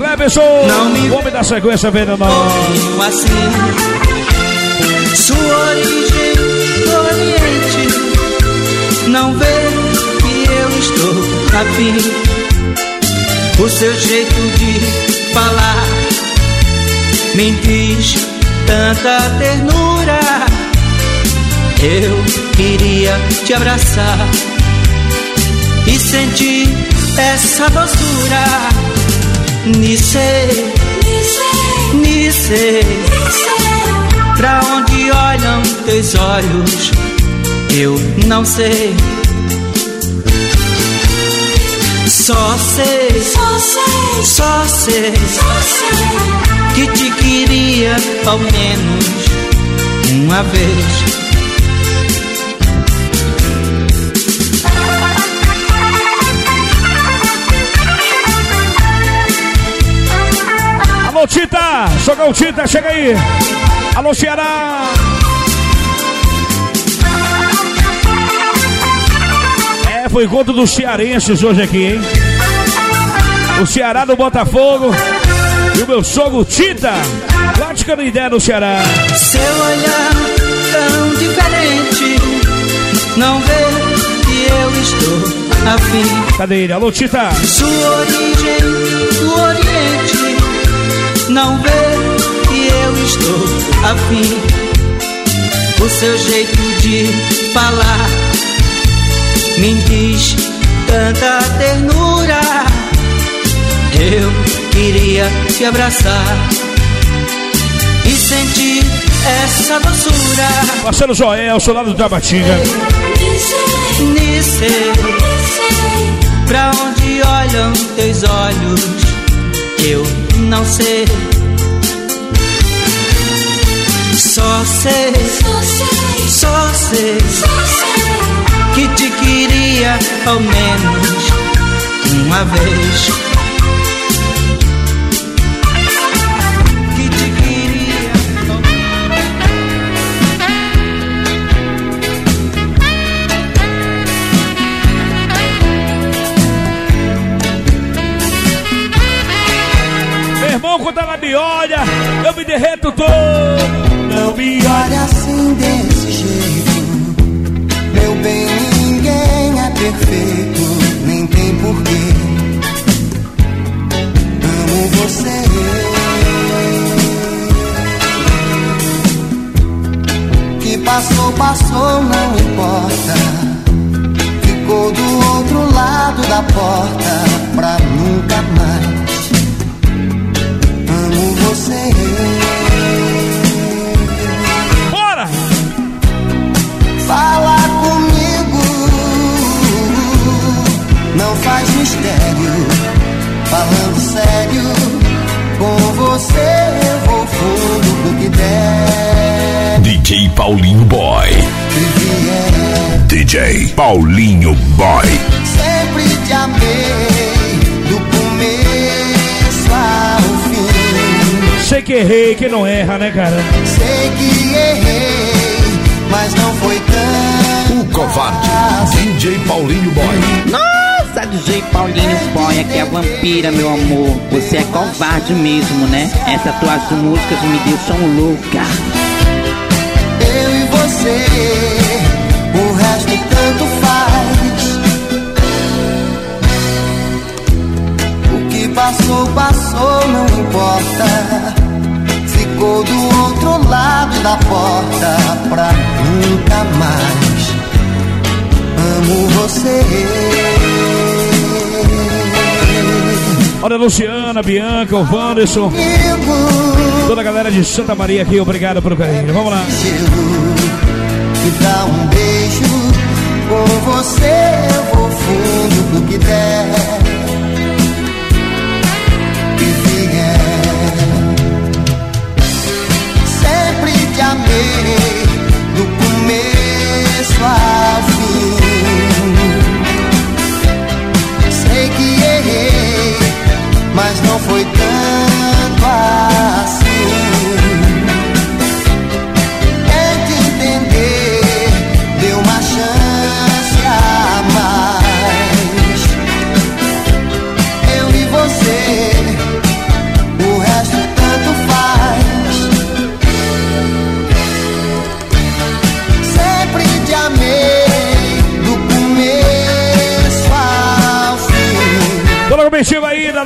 me- O homem da sequência venenosa. pouquinho assim, sua origem do Oriente, não vê que eu estou afim. O seu jeito de falar me diz tanta ternura. Eu queria te abraçar sentir essa doçura. Nice, Nice, pra onde olham teus olhos, eu não sei. Só sei, só sei, só sei, que te queria ao menos uma vez. Tita! Sogão Tita, chega aí! Alô, Ceará! É, foi encontro dos cearenses hoje aqui, hein? O Ceará do Botafogo e o meu sogro Tita, lá de Canindé, no Ceará. Seu olhar tão diferente, não vê que eu estou afim. Cadê ele? Alô, Tita! Sua origem do Oriente, não vê que eu estou afim. O seu jeito de falar me diz tanta ternura. Eu queria te abraçar e sentir essa doçura. Marcelo Joel, lá do Tabatinga. Nice, pra onde olham teus olhos, eu não sei. Só sei, só sei, que te queria ao menos uma vez. Me olha, eu me derreto todo. Não me olhe assim desse jeito. Meu bem, ninguém é perfeito, nem tem porquê. Amo você. Que passou, passou, não importa. Ficou do outro lado da porta pra nunca mais. Você. Bora! Fala comigo, não faz mistério. Falando sério, com você eu vou fundo pro que der. DJ Paulinho Boy. DJ Paulinho Boy. sempre te amei, Sei que errei, que não erra, né, cara? Sei que errei, mas não foi tanto. O covarde. DJ Paulinho Boy. Nossa, DJ Paulinho Boy, aqui é a vampira, meu amor. Você é covarde mesmo, né? Essas tuas músicas me deixam louca. Eu e você, o resto tanto faz. O que passou, passou, não importa. Ficou do outro lado da porta pra nunca mais. Amo você. Olha, Luciana, Bianca, o Wanderson, toda a galera de Santa Maria aqui, obrigado pelo carinho. Vamos lá. Me dá um beijo, com você eu vou fundo pro que der. Te amei, do começo ao fim. Sei que errei, mas não foi tanto assim.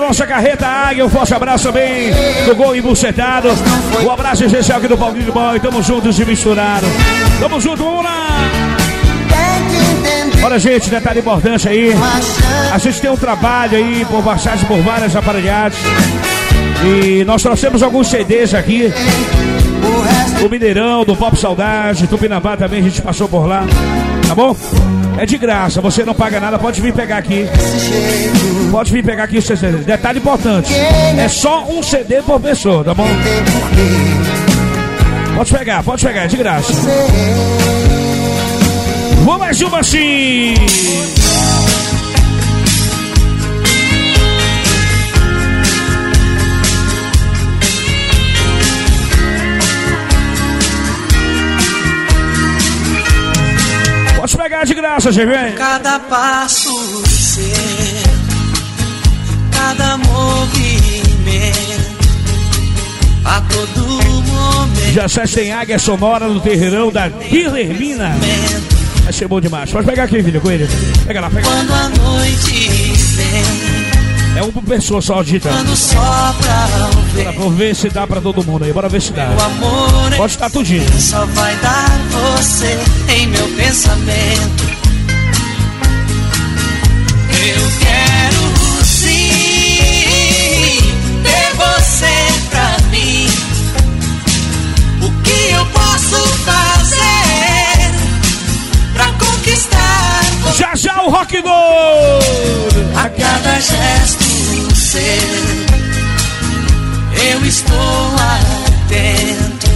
Nossa carreta Águia. Um forte abraço também do Gol Embucetado. Um abraço especial aqui do Paulinho Boy. Tamo juntos e misturados. Tamo junto, vamos lá. Olha, gente, detalhe importante aí. A gente tem um trabalho aí por passagem por várias aparelhagens. E nós trouxemos alguns CDs aqui. O Mineirão, do Pop Saudade, Tupinambá também, a gente passou por lá. Tá bom? É de graça, você não paga nada, pode vir pegar aqui. Pode vir pegar aqui o CD. Detalhe importante: é só um CD por pessoa, tá bom? Pode pegar, pode pegar, é de graça. Vou mais uma assim. De graça, GV. Cada passo seu, cada movimento, a todo momento. Já tem águia sonora no terreirão da Guilhermina. Vai ser bom demais. Pode pegar aqui, filho, com ele. Pega lá, pega Quando lá. a noite vem, É uma pessoa só digitando. vento, vou ver se dá pra todo mundo aí. Bora ver se dá. Pode estar tudinho. só vai dar você em meu pensamento. Eu quero sim ter você pra mim. O que eu posso fazer pra conquistar você? Já já o rock do. A cada gesto seu, eu estou atento.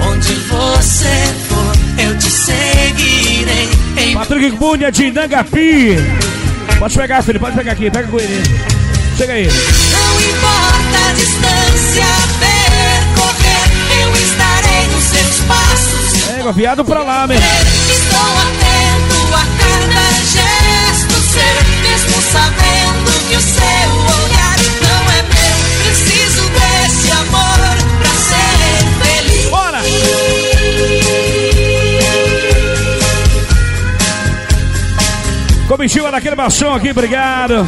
Onde você for, eu te seguirei. Em Patrick Cunha de Nangapi. Pode pegar, filho, pode pegar aqui. Pega com ele. Chega aí. Não importa a distância percorrer, eu estarei nos seus passos. Pega, viado pra lá, meu. Estou atento a cada gesto seu, mesmo sabendo Comitiva daquele baixão aqui, obrigado.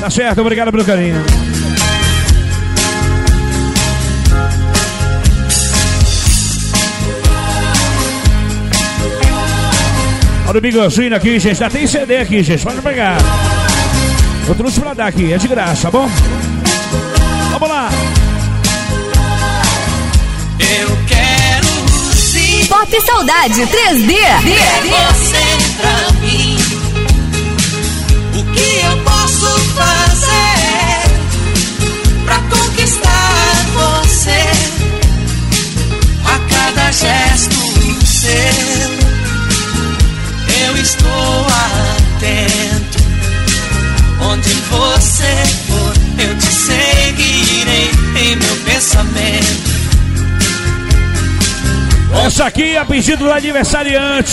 Tá certo, obrigado pelo carinho. Olha o bigozinho aqui, gente. Já tem CD aqui, gente. Pode pegar. Eu trouxe pra dar aqui, é de graça, tá bom? Vamos lá. Eu quero sim Pop Saudade 3D. ter você pra mim. O que eu posso fazer pra conquistar você? A cada gesto seu, eu estou atento. Onde você for, eu te seguirei em meu pensamento. Essa aqui é a pedido do aniversariante.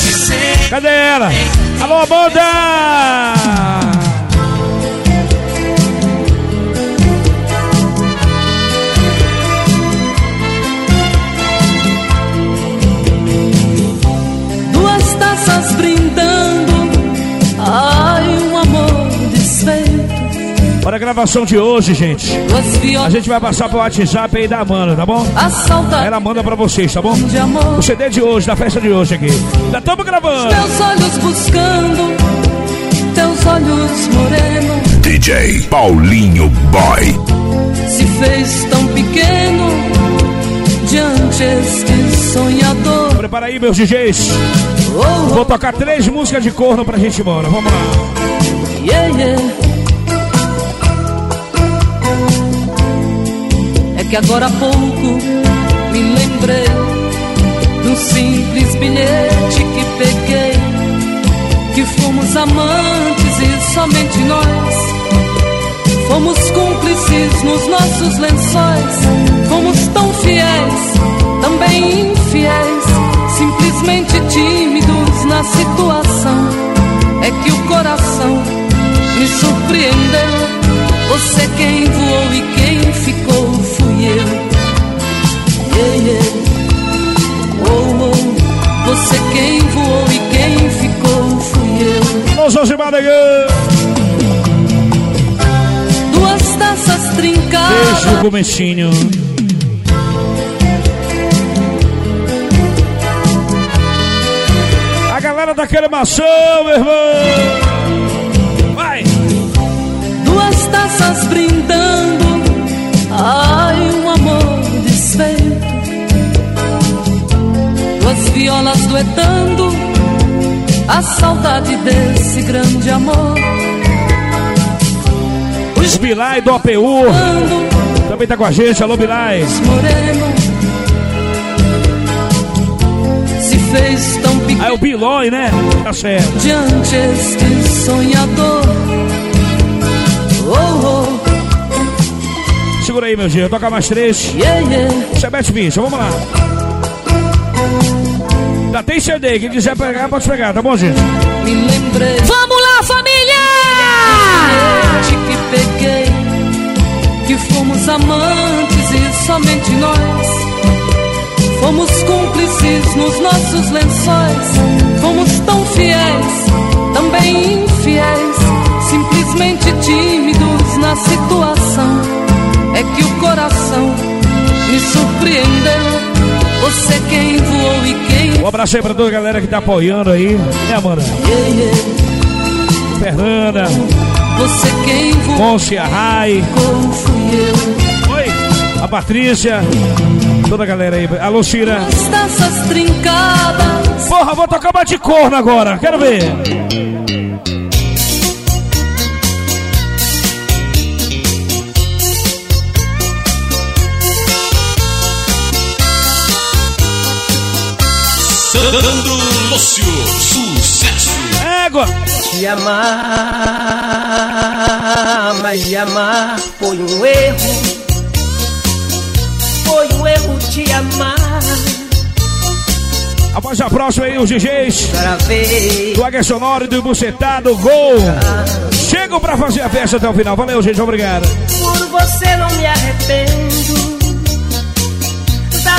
Cadê ela? Alô, banda! Para a gravação de hoje, gente. A gente vai passar pro WhatsApp aí da Amanda, tá bom? A saudade Ela manda pra vocês, tá bom? O CD de hoje, da festa de hoje aqui. Já estamos gravando. Teus olhos buscando, teus olhos moreno, DJ Paulinho Boy. se fez tão pequeno diante este sonhador. Prepara aí, meus DJs. Vou tocar três músicas de corno pra gente ir embora. Vamos lá. Yeah, yeah. Que agora há pouco me lembrei do simples bilhete que peguei. Que fomos amantes e somente nós. Fomos cúmplices nos nossos lençóis. Fomos tão fiéis, também infiéis. Simplesmente tímidos na situação. É que o coração me surpreendeu. Você quem voou e quem ficou nem eu. Yeah, yeah. Oh, oh, você quem voou e quem ficou fui eu. Nós hoje Duas taças trincadas. Beijo, o comecinho. A galera da cremação, meu irmão. Vai! Duas taças brindando. Ah. Duas violas duetando, a saudade desse grande amor. O Bilai do APU também tá com a gente. Alô, Bilai. Moreno se fez tão pequeno. Aí o Bilói, né? Tá certo. diante este sonhador. Oh, Segura aí, meu dia. Toca mais três. oh, yeah, yeah. Chebete Bicha, vamos lá. Já tem CD. Quem quiser pegar, pode pegar, tá bom, gente? Me lembrei Vamos lá, família! de que peguei, que fomos amantes e somente nós. Fomos cúmplices nos nossos lençóis, fomos tão fiéis, também infiéis, simplesmente tímidos na situação. É que o coração me surpreendeu. Você quem voou e quem Um abraço aí pra toda a galera que tá apoiando aí. Né, Amanda? Yeah, yeah. Fernanda, Você quem voou Môncia, Rai. Oi, a Patrícia, toda a galera aí. Alô, Cira. As taças trincadas. Porra, vou tocar uma de corno agora, quero ver. Sandro Lúcio, sucesso. Égua! Te amar, mas te amar foi um erro. Foi um erro te amar. Após a próxima aí, os DJs Para ver do Águia Sonora e do Bucetado, Gol. Chegam pra fazer a festa até o final. Valeu, gente, obrigado. por você não me arrependo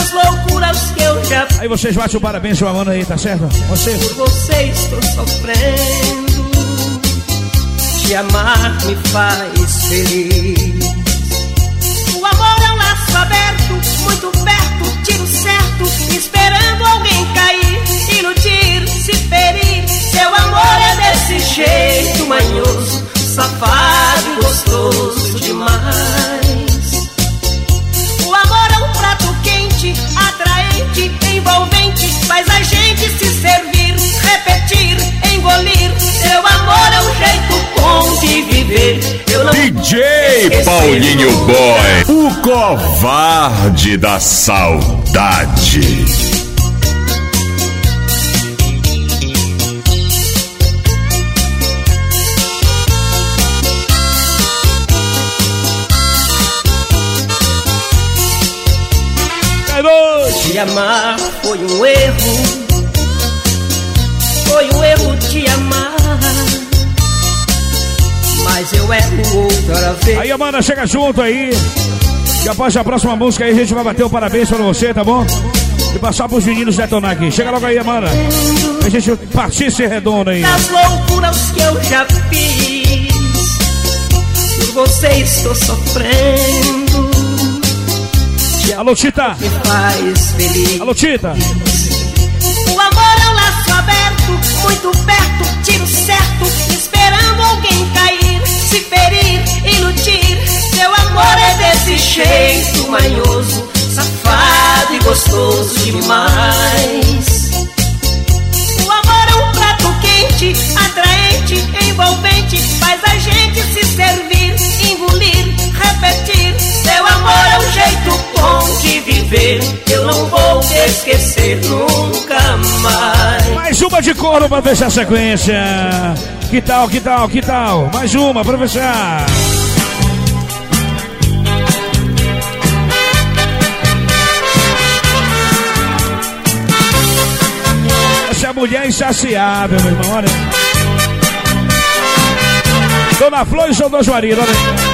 das loucuras que eu já Aí vocês batem o parabéns, sua mano aí, tá certo? Você. por você estou sofrendo. Te amar me faz feliz. O amor é um laço aberto, muito perto, tiro certo, esperando alguém cair, iludir, se ferir. Seu amor é desse jeito manhoso, safado e gostoso demais. Quente, atraente, envolvente, faz a gente se servir, repetir, engolir. Seu amor é um jeito bom de viver. DJ Paulinho Boy, o covarde da saudade. Amar foi um erro. Foi um erro te amar. Mas eu erro outra vez. Aí, Amanda, chega junto aí. E após a próxima música aí, a gente vai bater o parabéns pra você, tá bom? E passar pros meninos detonar aqui. Chega logo aí, Amanda. A gente partir esse redondo aí. das loucuras que eu já fiz. Por você estou sofrendo. Alô, Tita. Alô, Tita. O amor é um laço aberto, muito perto, tiro certo, esperando alguém cair, se ferir, iludir. Seu amor é desse jeito manhoso, safado e gostoso demais. O amor é um prato quente, atraente, envolvente, faz a gente se servir, engolir, repetir. Seu amor é um jeito bom de viver, eu não vou te esquecer nunca mais. Mais uma de coro pra fechar a sequência. Que tal, que tal, que tal? Mais uma pra fechar. Essa é mulher insaciável, meu irmão, olha. Dona Flor e seu Dona Juarina, olha.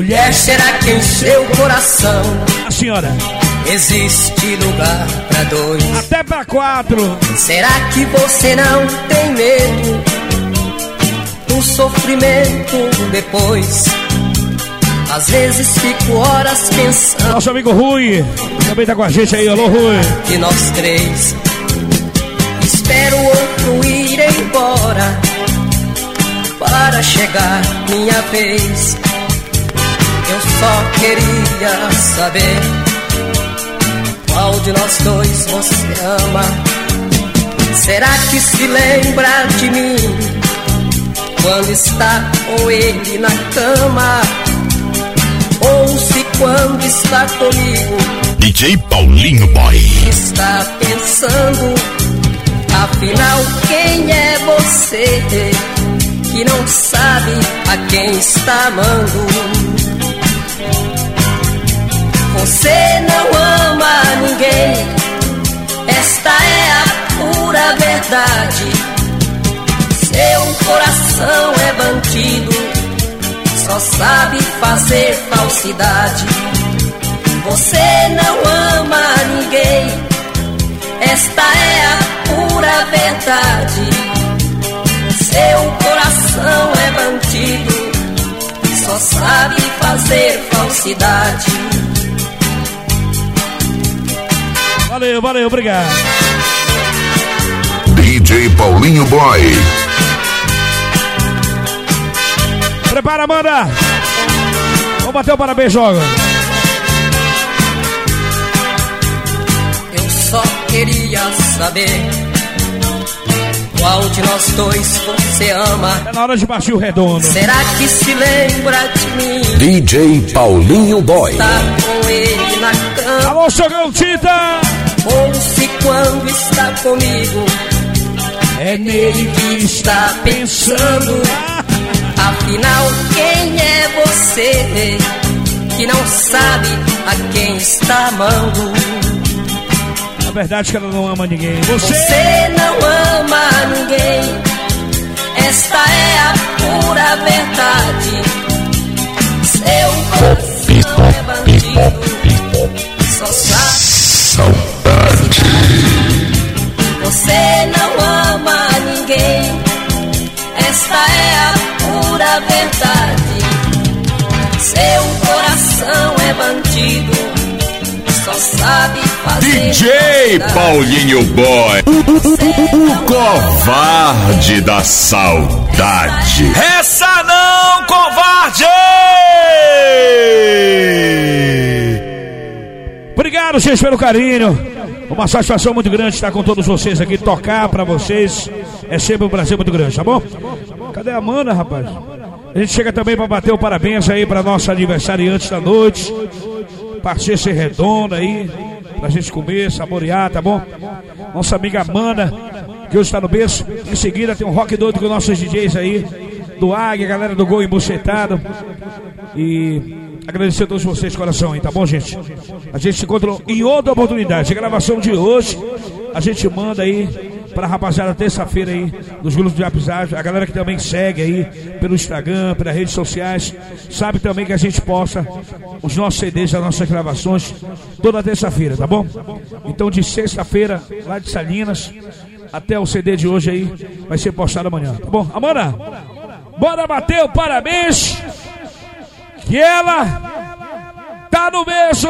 Mulher, será que em seu coração A senhora. existe lugar pra dois? Até pra quatro. Será que você não tem medo? Um sofrimento depois. Às vezes fico horas pensando. Nosso amigo Rui também tá com a gente aí, alô Rui. Que nós três. Espero o outro ir embora para chegar minha vez. Eu só queria saber qual de nós dois você ama. Será que se lembra de mim quando está com ele na cama? Ou se quando está comigo DJ Paulinho Boy. está pensando? Afinal, quem é você que não sabe a quem está amando? Você não ama ninguém, esta é a pura verdade. Seu coração é bandido, só sabe fazer falsidade. Você não ama ninguém, esta é a pura verdade. Seu coração é bandido, só sabe fazer falsidade. Valeu, valeu, obrigado. DJ Paulinho Boy. Prepara, Amanda. Vamos bater o parabéns, joga. Eu só queria saber qual de nós dois você ama. É na hora de baixar o redondo. Será que se lembra de mim? DJ Paulinho Boy. Tá com ele na cama. Alô, Chogão Tita! Ou se quando está comigo é nele que está pensando. Afinal, quem é você que não sabe a quem está amando? A verdade é que ela não ama ninguém. Você, Você não ama ninguém. Esta é a pura verdade. Seu coração é bandido. Só sabe. Você não ama ninguém. Esta é a pura verdade. Seu coração é bandido. Só sabe fazer. DJ. Paulinho Boy. O covarde da saudade. Essa não, covarde! Obrigado, gente, pelo carinho. Uma satisfação muito grande estar com todos vocês aqui, tocar pra vocês. É sempre um prazer muito grande, tá bom? Cadê a Amanda, rapaz? A gente chega também pra bater o parabéns aí pra nossa aniversariante da noite. Parceira ser redonda aí, pra gente comer, saborear, tá bom? Nossa amiga Amanda, que hoje está no berço. Em seguida tem um rock doido com nossos DJs aí, do Águia, galera do Gol Embucetado. E agradecer a todos vocês de coração aí, tá bom, gente? A gente se encontra em outra oportunidade. A gravação de hoje, a gente manda aí pra rapaziada terça-feira aí, dos grupos de WhatsApp. A galera que também segue aí pelo Instagram, pelas redes sociais, sabe também que a gente posta os nossos CDs, as nossas gravações, toda terça-feira, tá bom? Então de sexta-feira, lá de Salinas, até o CD de hoje aí, vai ser postado amanhã, tá bom? Amanda, bora bater o parabéns! Que ela tá no beijo!